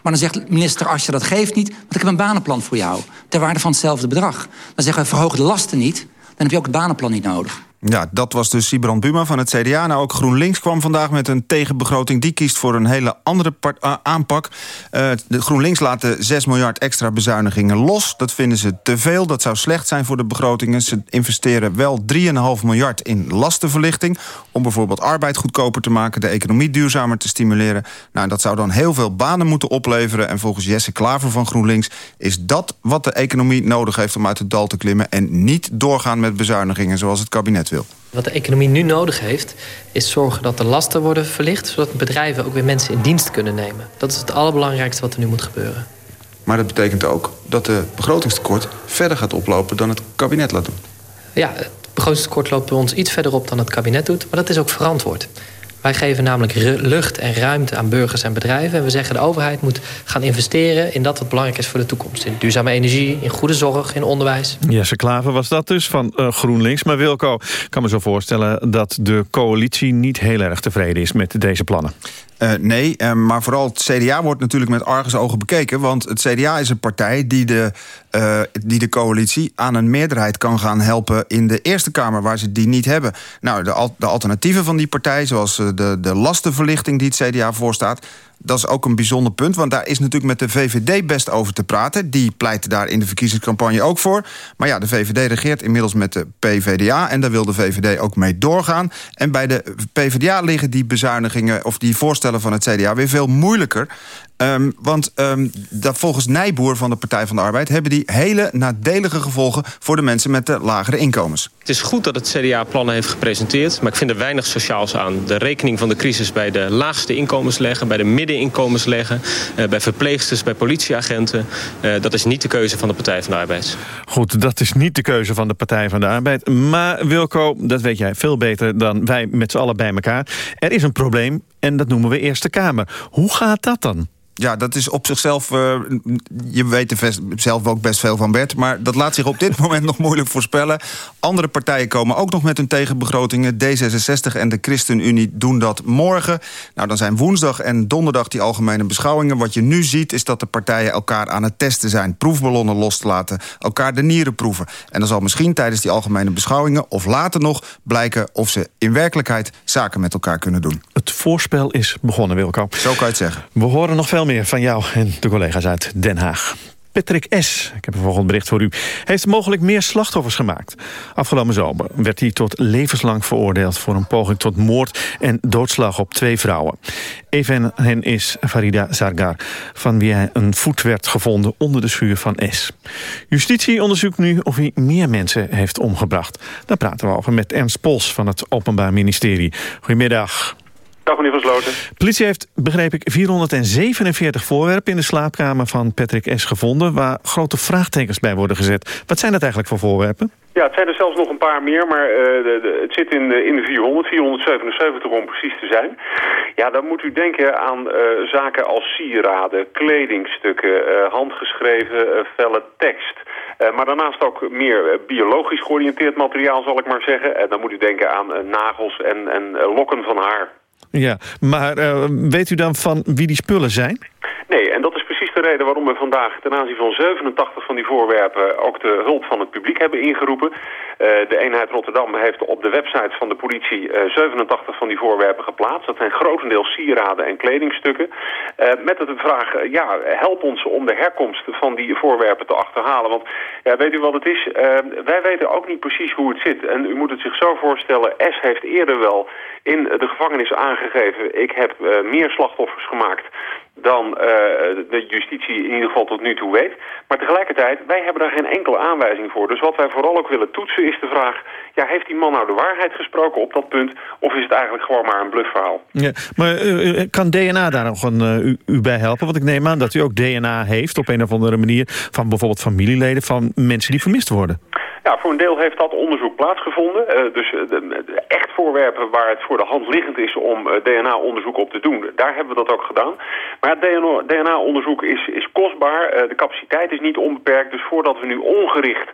Maar dan zegt minister Asscher dat geeft niet, want ik heb een banenplan voor jou. Ter waarde van hetzelfde bedrag. Dan zeggen we verhoog de lasten niet, dan heb je ook het banenplan niet nodig. Ja, dat was dus Sibrand Buma van het CDA. Nou, ook GroenLinks kwam vandaag met een tegenbegroting. Die kiest voor een hele andere aanpak. Uh, de GroenLinks laat de 6 miljard extra bezuinigingen los. Dat vinden ze te veel. Dat zou slecht zijn voor de begrotingen. Ze investeren wel 3,5 miljard in lastenverlichting... om bijvoorbeeld arbeid goedkoper te maken... de economie duurzamer te stimuleren. Nou, dat zou dan heel veel banen moeten opleveren. En volgens Jesse Klaver van GroenLinks... is dat wat de economie nodig heeft om uit het dal te klimmen... en niet doorgaan met bezuinigingen zoals het kabinet wil. Wat de economie nu nodig heeft, is zorgen dat de lasten worden verlicht... zodat bedrijven ook weer mensen in dienst kunnen nemen. Dat is het allerbelangrijkste wat er nu moet gebeuren. Maar dat betekent ook dat de begrotingstekort verder gaat oplopen... dan het kabinet laat doen. Ja, het begrotingstekort loopt bij ons iets verder op dan het kabinet doet... maar dat is ook verantwoord. Wij geven namelijk lucht en ruimte aan burgers en bedrijven. En we zeggen de overheid moet gaan investeren in dat wat belangrijk is voor de toekomst. In duurzame energie, in goede zorg, in onderwijs. Jesse Klaver was dat dus van uh, GroenLinks. Maar Wilco, kan me zo voorstellen dat de coalitie niet heel erg tevreden is met deze plannen. Uh, nee, uh, maar vooral het CDA wordt natuurlijk met argusogen bekeken. Want het CDA is een partij die de, uh, die de coalitie aan een meerderheid kan gaan helpen... in de Eerste Kamer, waar ze die niet hebben. Nou, de, al, de alternatieven van die partij, zoals de, de lastenverlichting die het CDA voorstaat... Dat is ook een bijzonder punt, want daar is natuurlijk met de VVD best over te praten. Die pleiten daar in de verkiezingscampagne ook voor. Maar ja, de VVD regeert inmiddels met de PVDA... en daar wil de VVD ook mee doorgaan. En bij de PVDA liggen die bezuinigingen... of die voorstellen van het CDA weer veel moeilijker. Um, want um, dat volgens Nijboer van de Partij van de Arbeid... hebben die hele nadelige gevolgen voor de mensen met de lagere inkomens. Het is goed dat het CDA plannen heeft gepresenteerd... maar ik vind er weinig sociaals aan. De rekening van de crisis bij de laagste inkomens leggen... bij de middeninkomens leggen... Uh, bij verpleegsters, bij politieagenten. Uh, dat is niet de keuze van de Partij van de Arbeid. Goed, dat is niet de keuze van de Partij van de Arbeid. Maar Wilco, dat weet jij veel beter dan wij met z'n allen bij elkaar. Er is een probleem en dat noemen we Eerste Kamer. Hoe gaat dat dan? Ja, dat is op zichzelf... Uh, je weet er zelf ook best veel van, Bert... maar dat laat zich op dit (laughs) moment nog moeilijk voorspellen. Andere partijen komen ook nog met hun tegenbegrotingen. D66 en de ChristenUnie doen dat morgen. Nou, dan zijn woensdag en donderdag die algemene beschouwingen. Wat je nu ziet is dat de partijen elkaar aan het testen zijn. Proefballonnen los te laten, elkaar de nieren proeven. En dan zal misschien tijdens die algemene beschouwingen... of later nog blijken of ze in werkelijkheid zaken met elkaar kunnen doen. Het voorspel is begonnen, Wilco. Zo kan je het zeggen. We horen nog veel meer van jou en de collega's uit Den Haag. Patrick S., ik heb een volgend bericht voor u, heeft mogelijk meer slachtoffers gemaakt. Afgelopen zomer werd hij tot levenslang veroordeeld... voor een poging tot moord en doodslag op twee vrouwen. Een van hen is Farida Zargar, van wie hij een voet werd gevonden onder de schuur van S. Justitie onderzoekt nu of hij meer mensen heeft omgebracht. Daar praten we over met Ernst Pols van het Openbaar Ministerie. Goedemiddag. Dag meneer Versloten. Politie heeft, begreep ik, 447 voorwerpen in de slaapkamer van Patrick S. gevonden... waar grote vraagtekens bij worden gezet. Wat zijn dat eigenlijk voor voorwerpen? Ja, het zijn er zelfs nog een paar meer, maar uh, de, de, het zit in de, in de 400, 477 om precies te zijn. Ja, dan moet u denken aan uh, zaken als sieraden, kledingstukken, uh, handgeschreven felle tekst... Uh, maar daarnaast ook meer uh, biologisch georiënteerd materiaal, zal ik maar zeggen. En dan moet u denken aan nagels en, en lokken van haar. Ja, maar weet u dan van wie die spullen zijn? Nee, en dat is precies de reden waarom we vandaag ten aanzien van 87 van die voorwerpen ook de hulp van het publiek hebben ingeroepen. Uh, de eenheid Rotterdam heeft op de website van de politie uh, 87 van die voorwerpen geplaatst. Dat zijn grotendeels sieraden en kledingstukken. Uh, met de vraag, ja, help ons om de herkomst van die voorwerpen te achterhalen. Want ja, weet u wat het is? wij weten ook niet precies hoe het zit. En u moet het zich zo voorstellen, S heeft eerder wel in de gevangenis aangegeven... ik heb meer slachtoffers gemaakt dan uh, de justitie in ieder geval tot nu toe weet. Maar tegelijkertijd, wij hebben daar geen enkele aanwijzing voor. Dus wat wij vooral ook willen toetsen is de vraag... ja, heeft die man nou de waarheid gesproken op dat punt... of is het eigenlijk gewoon maar een bluffverhaal? Ja, maar uh, kan DNA daar nog een, u, u, bij helpen? Want ik neem aan dat u ook DNA heeft op een of andere manier... van bijvoorbeeld familieleden van mensen die vermist worden. Ja, voor een deel heeft dat onderzoek plaatsgevonden. Uh, dus uh, de, de echt voorwerpen waar het voor de hand liggend is om uh, DNA-onderzoek op te doen, daar hebben we dat ook gedaan. Maar het DNA-onderzoek is, is kostbaar, de capaciteit is niet onbeperkt. Dus voordat we nu ongericht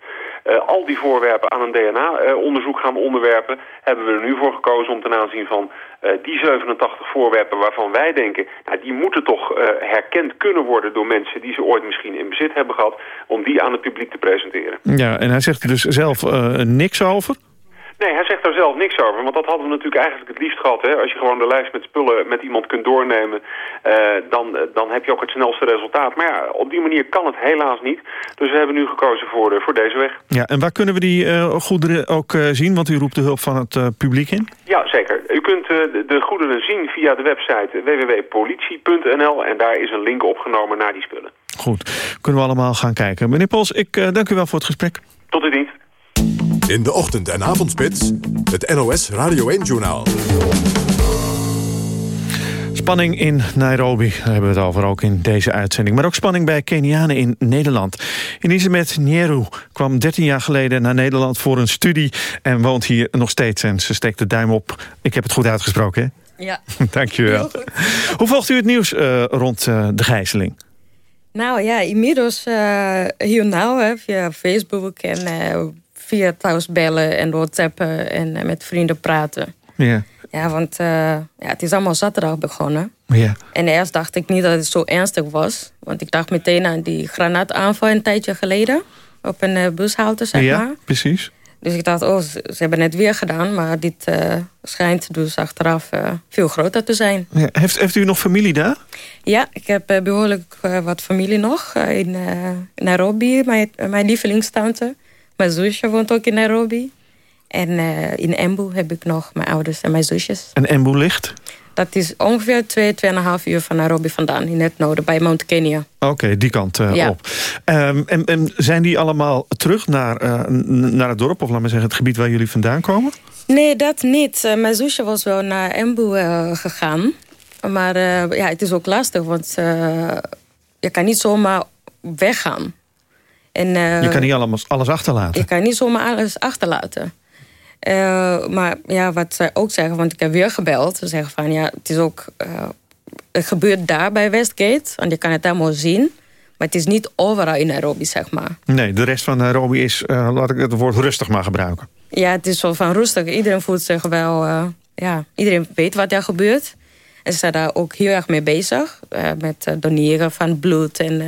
al die voorwerpen aan een DNA-onderzoek gaan onderwerpen, hebben we er nu voor gekozen om ten aanzien van die 87 voorwerpen waarvan wij denken, nou, die moeten toch herkend kunnen worden door mensen die ze ooit misschien in bezit hebben gehad, om die aan het publiek te presenteren. Ja, en hij zegt dus zelf niks over? Nee, hij zegt daar zelf niks over. Want dat hadden we natuurlijk eigenlijk het liefst gehad. Hè? Als je gewoon de lijst met spullen met iemand kunt doornemen... Uh, dan, dan heb je ook het snelste resultaat. Maar ja, op die manier kan het helaas niet. Dus we hebben nu gekozen voor, de, voor deze weg. Ja, en waar kunnen we die uh, goederen ook uh, zien? Want u roept de hulp van het publiek in. Ja, zeker. U kunt de goederen zien via de website www.politie.nl. En daar is een link opgenomen naar die spullen. Goed, kunnen we allemaal gaan kijken. Meneer Pols, ik dank u wel voor het gesprek. Tot de dienst. In de ochtend- en avondspits, het NOS Radio 1-journaal. Spanning in Nairobi, daar hebben we het over ook in deze uitzending. Maar ook spanning bij Kenianen in Nederland. Elisabeth Nyeru kwam 13 jaar geleden naar Nederland voor een studie... en woont hier nog steeds en ze steekt de duim op. Ik heb het goed uitgesproken, hè? Ja. Dank je wel. Hoe volgt u het nieuws uh, rond uh, de gijzeling? Nou ja, inmiddels uh, hier nou, hè, via Facebook en via thuis bellen en whatsappen en uh, met vrienden praten. Ja. Ja, want uh, ja, het is allemaal zaterdag begonnen. Ja. En eerst dacht ik niet dat het zo ernstig was. Want ik dacht meteen aan die granaataanval een tijdje geleden. Op een uh, bushalte, zeg ja, maar. precies. Dus ik dacht, oh, ze, ze hebben het weer gedaan. Maar dit eh, schijnt dus achteraf eh, veel groter te zijn. Ja, heeft, heeft u nog familie daar? Ja, ik heb eh, behoorlijk eh, wat familie nog. eh, in eh, Nairobi, mijn, mijn lievelingstante. Mijn zusje woont ook in Nairobi. En eh, in Embu heb ik nog mijn ouders en mijn zusjes. En Embu ligt? Dat is ongeveer twee, tweeënhalf uur van Nairobi vandaan. In het noorden, bij Mount Kenya. Oké, die kant eh, Ja. op. Ehm, en, en zijn die allemaal terug naar, eh, naar het dorp? Of laat maar zeggen, het gebied waar jullie vandaan komen? Nee, dat niet. Mijn zusje was wel naar Embu gegaan. Maar ja, het is ook lastig, want je kan niet zomaar weggaan. En, eh, je kan niet allemaal, alles achterlaten. je kan niet zomaar alles achterlaten. Eh, maar ja, wat zij ook zeggen, want ik heb weer gebeld. Ze zeggen van ja, het is ook. eh, het gebeurt daar bij Westgate, want je kan het helemaal zien. Maar het is niet overal in Nairobi, zeg maar. Nee, de rest van Nairobi is, laat ik het woord rustig maar gebruiken. Ja, het is zo van rustig. Iedereen voelt zich wel... ja, iedereen weet wat er gebeurt. En ze zijn daar ook heel erg mee bezig. met doneren van bloed en...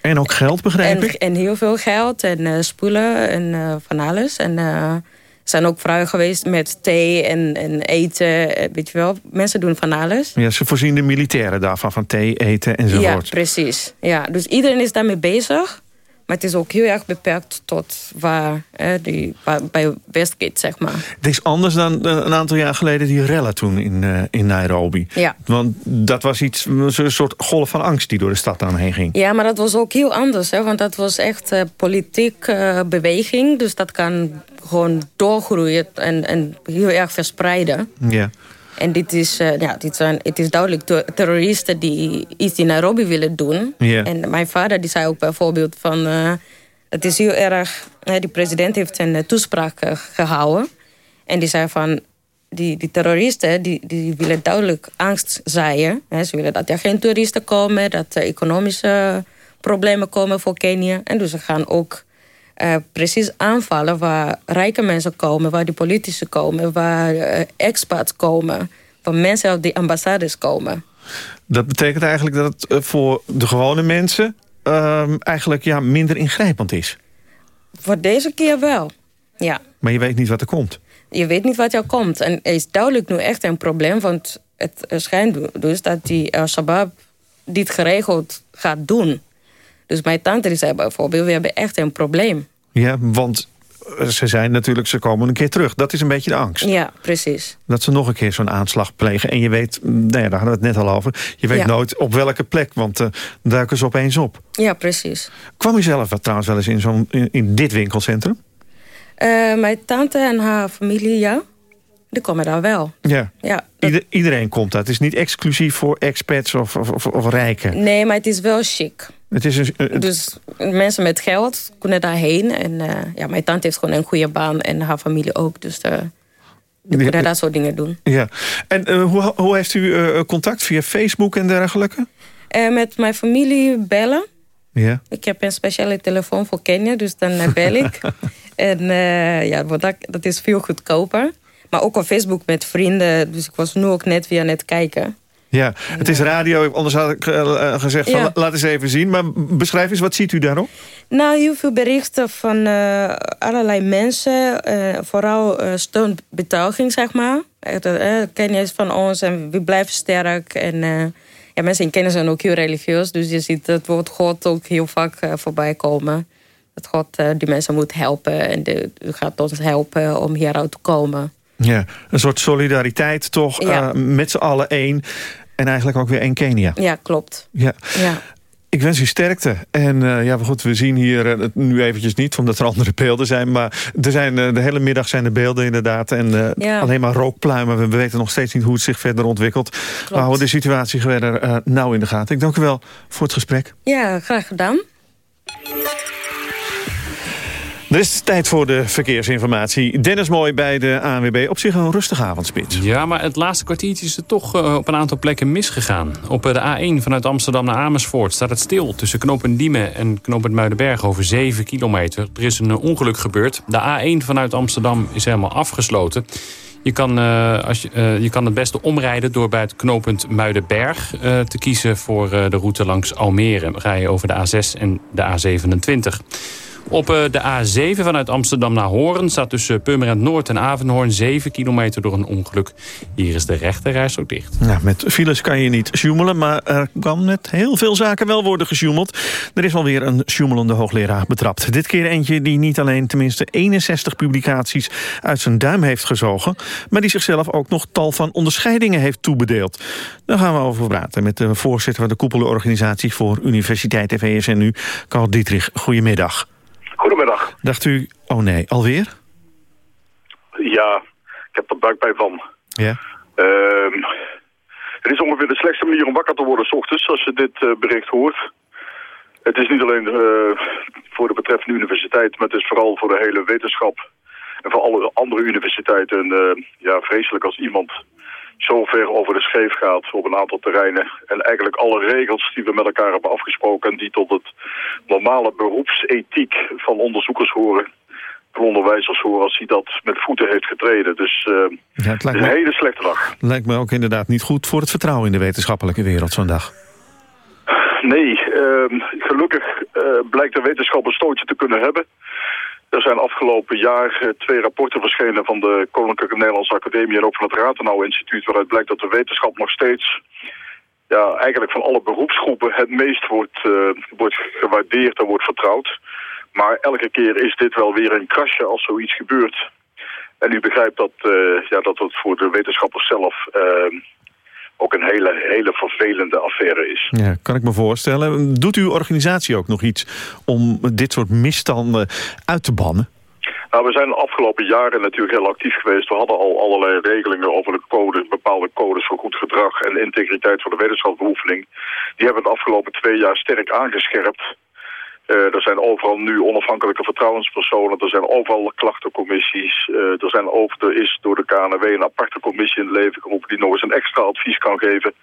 En ook geld, begrijp en, ik? en heel veel geld en eh, spullen en eh, van alles. En er zijn ook vrouwen geweest met thee en, en eten. Weet je wel, mensen doen van alles. Ja, ze voorzien de militairen daarvan, van thee, eten Ja, enzovoort. precies. Ja, dus iedereen is daarmee bezig. Maar het is ook heel erg beperkt tot waar, die, waar bij Westgate, zeg maar. Het is anders dan eh, een aantal jaar geleden die rellen toen in, eh, in Nairobi. Ja. Want dat was iets, een soort golf van angst die door de stad aan heen ging. Ja, maar dat was ook heel anders. Hè? Want dat was echt eh politiek beweging. Dus dat kan gewoon doorgroeien en, en heel erg verspreiden. Ja. En dit is, eh, ja, dit zijn, het is duidelijk ter- terroristen die iets in Nairobi willen doen. En mijn vader die zei ook bijvoorbeeld van... eh, het is heel erg... die president heeft een eh, toespraak eh, gehouden. En die zei van... Die, die terroristen die, die willen duidelijk angst zaaien. Ze willen dat er geen toeristen komen. Dat er economische problemen komen voor Kenia. En dus ze gaan ook eh, precies aanvallen waar rijke mensen komen, waar die politici komen, waar eh, expats komen, waar mensen uit die ambassades komen. Dat betekent eigenlijk dat het eh, voor de gewone mensen... ehm, eigenlijk ja, minder ingrijpend is. Voor deze keer wel. Ja, Maar je weet niet wat er komt. je weet niet wat er komt. En er is duidelijk nu echt een probleem, want het schijnt dus dat die Al-Shabaab dit geregeld gaat doen. Dus mijn tante die zei bijvoorbeeld, we hebben echt een probleem. Ja, want eh, ze zijn natuurlijk, ze komen een keer terug. Dat is een beetje de angst. Ja, precies. Dat ze nog een keer zo'n aanslag plegen. En je weet, mm, nou ja, daar hadden we het net al over. Je weet Ja. nooit op welke plek, want eh duiken ze opeens op. Ja, precies. Kwam u zelf wat trouwens wel eens in, zo'n, in, in dit winkelcentrum? Eh, mijn tante en haar familie, ja, die komen daar wel. Ja. Ja, Ieder- iedereen komt dat. Het is niet exclusief voor expats of, of, of, of rijken. Nee, maar het is wel chic. Het is een, eh, Dus mensen met geld kunnen daarheen. En eh, ja, mijn tante heeft gewoon een goede baan en haar familie ook. Dus eh, die Ja, kunnen dat soort dingen doen. ja. En hoe, hoe heeft u contact via Facebook en dergelijke? Met mijn familie bellen. Ja. Ik heb een speciale telefoon voor Kenia, dus dan bel ik. (laughs) en ja, want dat, dat is veel goedkoper. Maar ook op Facebook met vrienden. Dus ik was nu ook net aan het kijken. Ja, het is radio. Anders had ik eh, eh, gezegd, van, Ja. laat eens even zien. Maar beschrijf eens, wat ziet u daarop? Nou, heel veel berichten van eh, allerlei mensen. vooral steunbetuiging, zeg maar. Echt, eh, Kenia is van ons en we blijven sterk. En ja, mensen in Kenia zijn ook heel religieus. Dus je ziet het woord God ook heel vaak voorbij komen. Dat God die mensen moet helpen. En de, u gaat ons helpen om hieruit te komen. Ja, een soort solidariteit toch, Ja. met z'n allen één. En eigenlijk ook weer één Kenia. Ja, klopt. Ja. Ja. Ik wens u sterkte. En eh, ja, goed, we zien hier eh, nu eventjes niet, omdat er andere beelden zijn. Maar er zijn, eh, de hele middag zijn er beelden inderdaad. En Ja. alleen maar rookpluimen. We weten nog steeds niet hoe het zich verder ontwikkelt. We houden de situatie verder nauw in de gaten. Ik dank u wel voor het gesprek. ja, graag gedaan. Er is tijd voor de verkeersinformatie. Dennis Mooi bij de ANWB. Op zich een rustige avondspits. Ja, maar het laatste kwartiertje is er toch eh, op een aantal plekken misgegaan. Op eh, de A1 vanuit Amsterdam naar Amersfoort staat het stil... tussen knooppunt Diemen en knooppunt Muidenberg over 7 kilometer. Er is een eh, ongeluk gebeurd. De A1 vanuit Amsterdam is helemaal afgesloten. Je kan, als je, je kan het beste omrijden door bij het knooppunt Muidenberg te kiezen... voor de route langs Almere. Dan ga je over de A6 en de A27. Op eh, de A7 vanuit Amsterdam naar Hoorn... staat tussen Purmerend Noord en Avenhoorn 7 kilometer door een ongeluk. Hier is de rechterreis ook dicht. Ja, met files kan je niet sjoemelen, maar er kan met heel veel zaken wel worden gesjoemeld. Er is alweer een sjoemelende hoogleraar betrapt. Dit keer eentje die niet alleen tenminste 61 publicaties uit zijn duim heeft gezogen... maar die zichzelf ook nog tal van onderscheidingen heeft toebedeeld. Daar gaan we over praten met de voorzitter van de koepelorganisatie... voor Universiteit VSNU, Carl Dietrich. Goedemiddag. Goedemiddag. Dacht u, oh nee, alweer? Ja, ik heb er buikpijn van. Ja. Ehm, het is ongeveer de slechtste manier om wakker te worden s ochtends als je dit eh, bericht hoort. Het is niet alleen eh, voor de betreffende universiteit, maar het is vooral voor de hele wetenschap. En voor alle andere universiteiten eh, ja, vreselijk als iemand zo ver over de scheef gaat op een aantal terreinen. En eigenlijk alle regels die we met elkaar hebben afgesproken... en die tot het normale beroepsethiek van onderzoekers horen... van onderwijzers horen als hij dat met voeten heeft getreden. Dus uh, ja, het, lijkt me, een hele slechte dag. Lijkt me ook inderdaad niet goed voor het vertrouwen in de wetenschappelijke wereld vandaag. Nee, uh, gelukkig uh, blijkt de wetenschap een stootje te kunnen hebben... Er zijn afgelopen jaar twee rapporten verschenen van de Koninklijke Nederlandse Academie en ook van het Ratenau Instituut, waaruit blijkt dat de wetenschap nog steeds ja, eigenlijk van alle beroepsgroepen het meest wordt, uh, wordt gewaardeerd en wordt vertrouwd. Maar elke keer is dit wel weer een krasje als zoiets gebeurt. En u begrijpt dat, uh, ja, dat het voor de wetenschappers zelf ook een hele, hele vervelende affaire is. Ja, kan ik me voorstellen. Doet uw organisatie ook nog iets om dit soort misstanden uit te bannen? Nou, we zijn de afgelopen jaren natuurlijk heel actief geweest. We hadden al allerlei regelingen over de code, bepaalde codes voor goed gedrag en integriteit van de wetenschapsbeoefening. Die hebben we de afgelopen twee jaar sterk aangescherpt. Uh, er zijn overal nu onafhankelijke vertrouwenspersonen. Er zijn overal klachtencommissies. Uh, er, zijn over, er is door de KNW een aparte commissie in het leven geroepen... die nog eens een extra advies kan geven.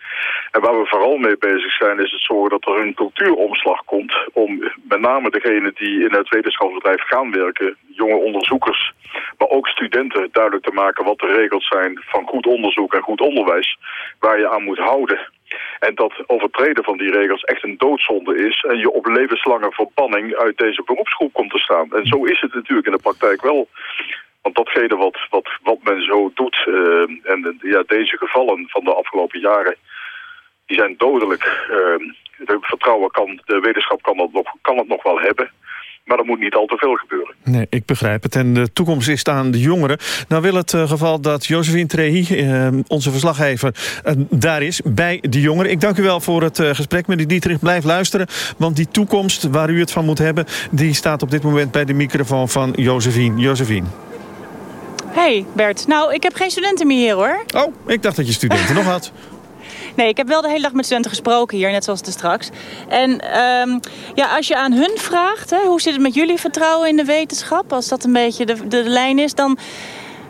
En waar we vooral mee bezig zijn is het zorgen dat er een cultuuromslag komt... om met name degenen die in het wetenschapsbedrijf gaan werken... jonge onderzoekers, maar ook studenten duidelijk te maken... wat de regels zijn van goed onderzoek en goed onderwijs... waar je aan moet houden... En dat overtreden van die regels echt een doodzonde is... en je op levenslange verbanning uit deze beroepsgroep komt te staan. En zo is het natuurlijk in de praktijk wel. Want datgene wat, wat, wat men zo doet... Uh, en ja, deze gevallen van de afgelopen jaren... die zijn dodelijk. Uh, de vertrouwen kan, de wetenschap kan, dat nog, kan het nog wel hebben... Maar er moet niet al te veel gebeuren. Nee, ik begrijp het. En de toekomst is aan de jongeren. Nou wil het uh, geval dat Josephine Trehi, uh, onze verslaggever, uh, daar is bij de jongeren. Ik dank u wel voor het gesprek met die Dietrich. Blijf luisteren, want die toekomst waar u het van moet hebben... die staat op dit moment bij de microfoon van Josephine. Josephine. Hey Bert, nou ik heb geen studenten meer hier hoor. Oh, ik dacht dat je studenten nog had. Nee, ik heb wel de hele dag met studenten gesproken hier, net zoals het straks. En um, ja, als je aan hun vraagt, hè, hoe zit het met jullie vertrouwen in de wetenschap? Als dat een beetje de, de lijn is, dan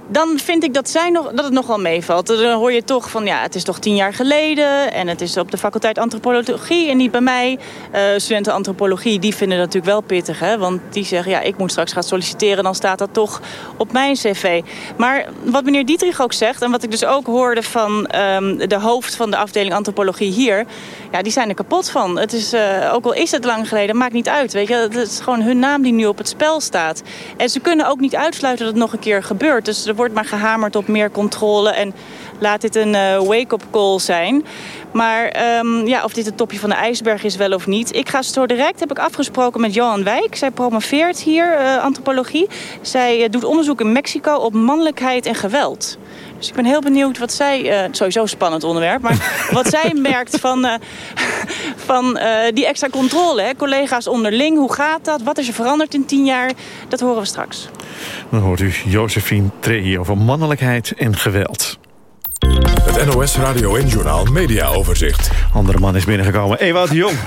dan vind ik dat, zij nog, dat het nog wel meevalt. Dan hoor je toch van, ja, het is toch tien jaar geleden... en het is op de faculteit antropologie en niet bij mij. Uh, studenten antropologie, die vinden dat natuurlijk wel pittig, hè? Want die zeggen, ja, ik moet straks gaan solliciteren... dan staat dat toch op mijn cv. Maar wat meneer Dietrich ook zegt... en wat ik dus ook hoorde van um, de hoofd van de afdeling antropologie hier... ja, die zijn er kapot van. Het is, uh, ook al is het lang geleden, maakt niet uit, weet je. Het is gewoon hun naam die nu op het spel staat. En ze kunnen ook niet uitsluiten dat het nog een keer gebeurt. Dus wordt maar gehamerd op meer controle en laat dit een uh, wake-up call zijn. Maar um, ja, of dit het topje van de ijsberg is wel of niet. Ik ga zo direct, heb ik afgesproken met Johan Wijk. Zij promoveert hier uh, antropologie. Zij uh, doet onderzoek in Mexico op mannelijkheid en geweld. Dus ik ben heel benieuwd wat zij, uh, sowieso een spannend onderwerp, maar (laughs) wat zij merkt van, uh, van uh, die extra controle. Hè? Collega's onderling, hoe gaat dat? Wat is er veranderd in tien jaar? Dat horen we straks. Dan hoort u Josephine Trehi over mannelijkheid en geweld. Het NOS Radio en Journaal Media Overzicht. Andere man is binnengekomen. Ewout de Jong.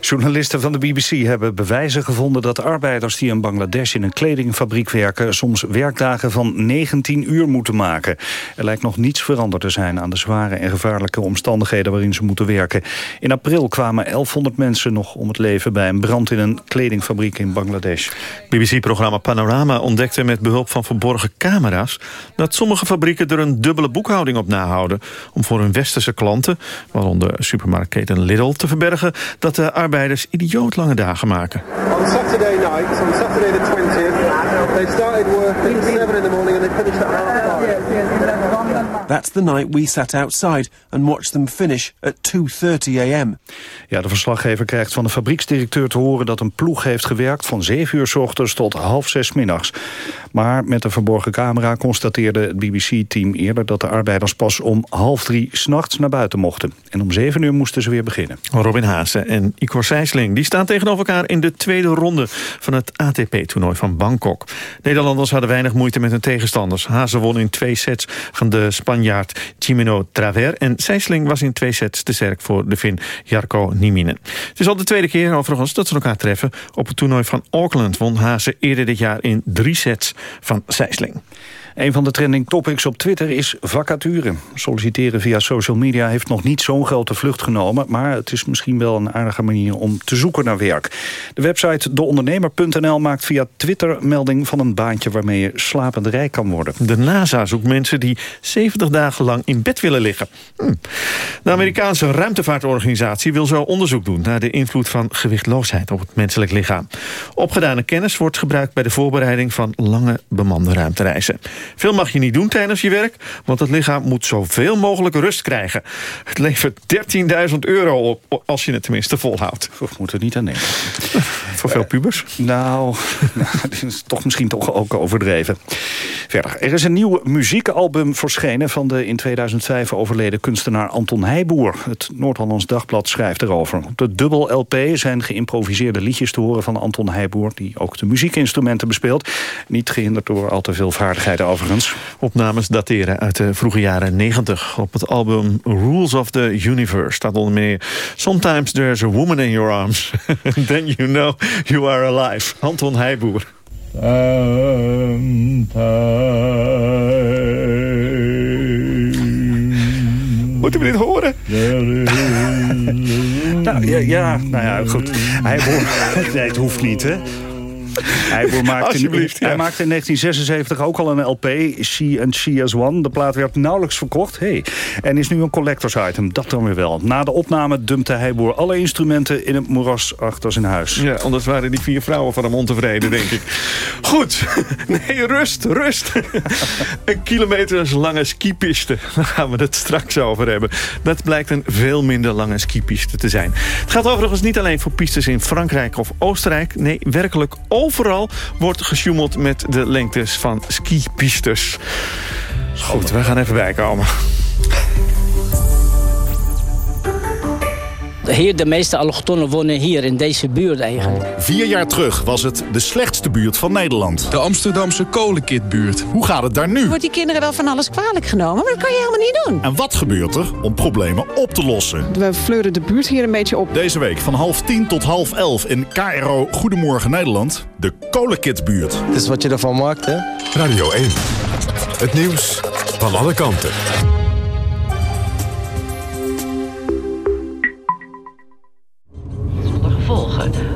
Journalisten van de BBC hebben bewijzen gevonden dat arbeiders die in Bangladesh in een kledingfabriek werken soms werkdagen van 19 uur moeten maken. Er lijkt nog niets veranderd te zijn aan de zware en gevaarlijke omstandigheden waarin ze moeten werken. In april kwamen 1100 mensen nog om het leven bij een brand in een kledingfabriek in Bangladesh. BBC-programma Panorama ontdekte met behulp van verborgen camera's dat sommige fabrieken er een dubbele boekhouding op nahouden om voor hun westerse klanten, waaronder supermarktketen Lidl, te verbergen dat de arbeiders idioot lange dagen maken. Night, on Saturday the 20th, they started work at 7 in the morning and they finished at half 5. That's the night we sat outside and watched them finish at 2.30 a.m. Ja, de verslaggever krijgt van de fabrieksdirecteur te horen... dat een ploeg heeft gewerkt van 7 uur s ochtends tot half zes middags. Maar met een verborgen camera constateerde het BBC-team eerder... dat de arbeiders pas om half drie s'nachts naar buiten mochten. En om zeven uur moesten ze weer beginnen. Robin Haase en Igor Sijsling die staan tegenover elkaar in de tweede ronde van het ATP-toernooi van Bangkok. Nederlanders hadden weinig moeite met hun tegenstanders. Haase won in twee sets van de Spanjaard Jimeno Traver en Sijsling was in twee sets te sterk voor de Fin Jarko Nieminen. Het is al de tweede keer overigens dat ze elkaar treffen. Op het toernooi van Auckland won Haase eerder dit jaar in drie sets van Sijsling. Een van de trending topics op Twitter is vacature. Solliciteren via social media heeft nog niet zo'n grote vlucht genomen... maar het is misschien wel een aardige manier om te zoeken naar werk. De website deondernemer.nl maakt via Twitter melding van een baantje... waarmee je slapend rijk kan worden. De NASA zoekt mensen die 70 dagen lang in bed willen liggen. Hm. De Amerikaanse ruimtevaartorganisatie wil zo onderzoek doen... naar de invloed van gewichtloosheid op het menselijk lichaam. Opgedane kennis wordt gebruikt bij de voorbereiding van lange bemande ruimtereizen. Veel mag je niet doen tijdens je werk, want het lichaam moet zoveel mogelijk rust krijgen. Het levert 13.000 euro op, als je het tenminste volhoudt. Of moet er niet aan denken. (laughs) Voor veel pubers? Nou, (laughs) nou, dit is toch misschien toch ook overdreven. Verder, er is een nieuw muziekalbum verschenen... van de in 2005 overleden kunstenaar Anton Heijboer. Het Noord-Hollands Dagblad schrijft erover. Op de dubbel LP zijn geïmproviseerde liedjes te horen van Anton Heijboer... die ook de muziekinstrumenten bespeelt. Niet gehinderd door al te veel vaardigheden overigens. Opnames dateren uit de vroege jaren 90. Op het album Rules of the Universe staat onder meer... Sometimes there's a woman in your arms. (laughs) Then you know you are alive. Anton Heijboer. Moeten we dit horen? (laughs) nou, ja, ja, nou ja, goed. Hij (laughs) nee, het hoeft niet, hè. Hij maakte, in, hij maakte in 1976 ook al een LP, She and She as One. De plaat werd nauwelijks verkocht. Hey. En is nu een collectors item, dat dan weer wel. Na de opname dumpte Heijboer alle instrumenten in het moeras achter zijn huis. Ja, anders waren die vier vrouwen van hem ontevreden, denk ik. Goed, (laughs) nee, rust, rust. (laughs) een kilometers lange skipiste. Daar gaan we het straks over hebben. Dat blijkt een veel minder lange skipiste te zijn. Het gaat overigens niet alleen voor pistes in Frankrijk of Oostenrijk. Nee, werkelijk overal wordt gesjoemeld met de lengtes van skipistes. Goed, we gaan even bijkomen. Hier, de meeste allochtonnen wonen hier in deze buurt eigenlijk. Vier jaar terug was het de slechtste buurt van Nederland. De Amsterdamse kolenkitbuurt. Hoe gaat het daar nu? Wordt die kinderen wel van alles kwalijk genomen, maar dat kan je helemaal niet doen. En wat gebeurt er om problemen op te lossen? We fleuren de buurt hier een beetje op. Deze week van half tien tot half elf in KRO Goedemorgen Nederland. De kolenkitbuurt. Het is wat je ervan maakt, hè? Radio 1. Het nieuws van alle kanten.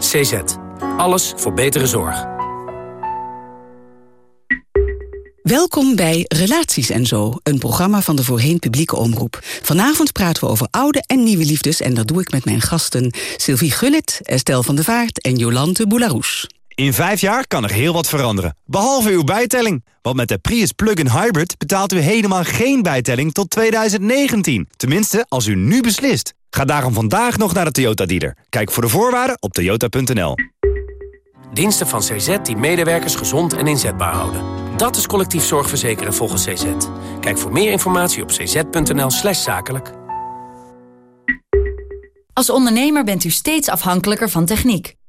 CZ. Alles voor betere zorg. Welkom bij Relaties en Zo, een programma van de voorheen publieke omroep. Vanavond praten we over oude en nieuwe liefdes... en dat doe ik met mijn gasten Sylvie Gullit, Estelle van der Vaart en Jolante Boularoes. In vijf jaar kan er heel wat veranderen, behalve uw bijtelling. Want met de Prius Plug-in Hybrid betaalt u helemaal geen bijtelling tot 2019. Tenminste, als u nu beslist. Ga daarom vandaag nog naar de Toyota dealer. Kijk voor de voorwaarden op toyota.nl. Diensten van CZ die medewerkers gezond en inzetbaar houden. Dat is collectief zorgverzekeren volgens CZ. Kijk voor meer informatie op cz.nl slash zakelijk. Als ondernemer bent u steeds afhankelijker van techniek.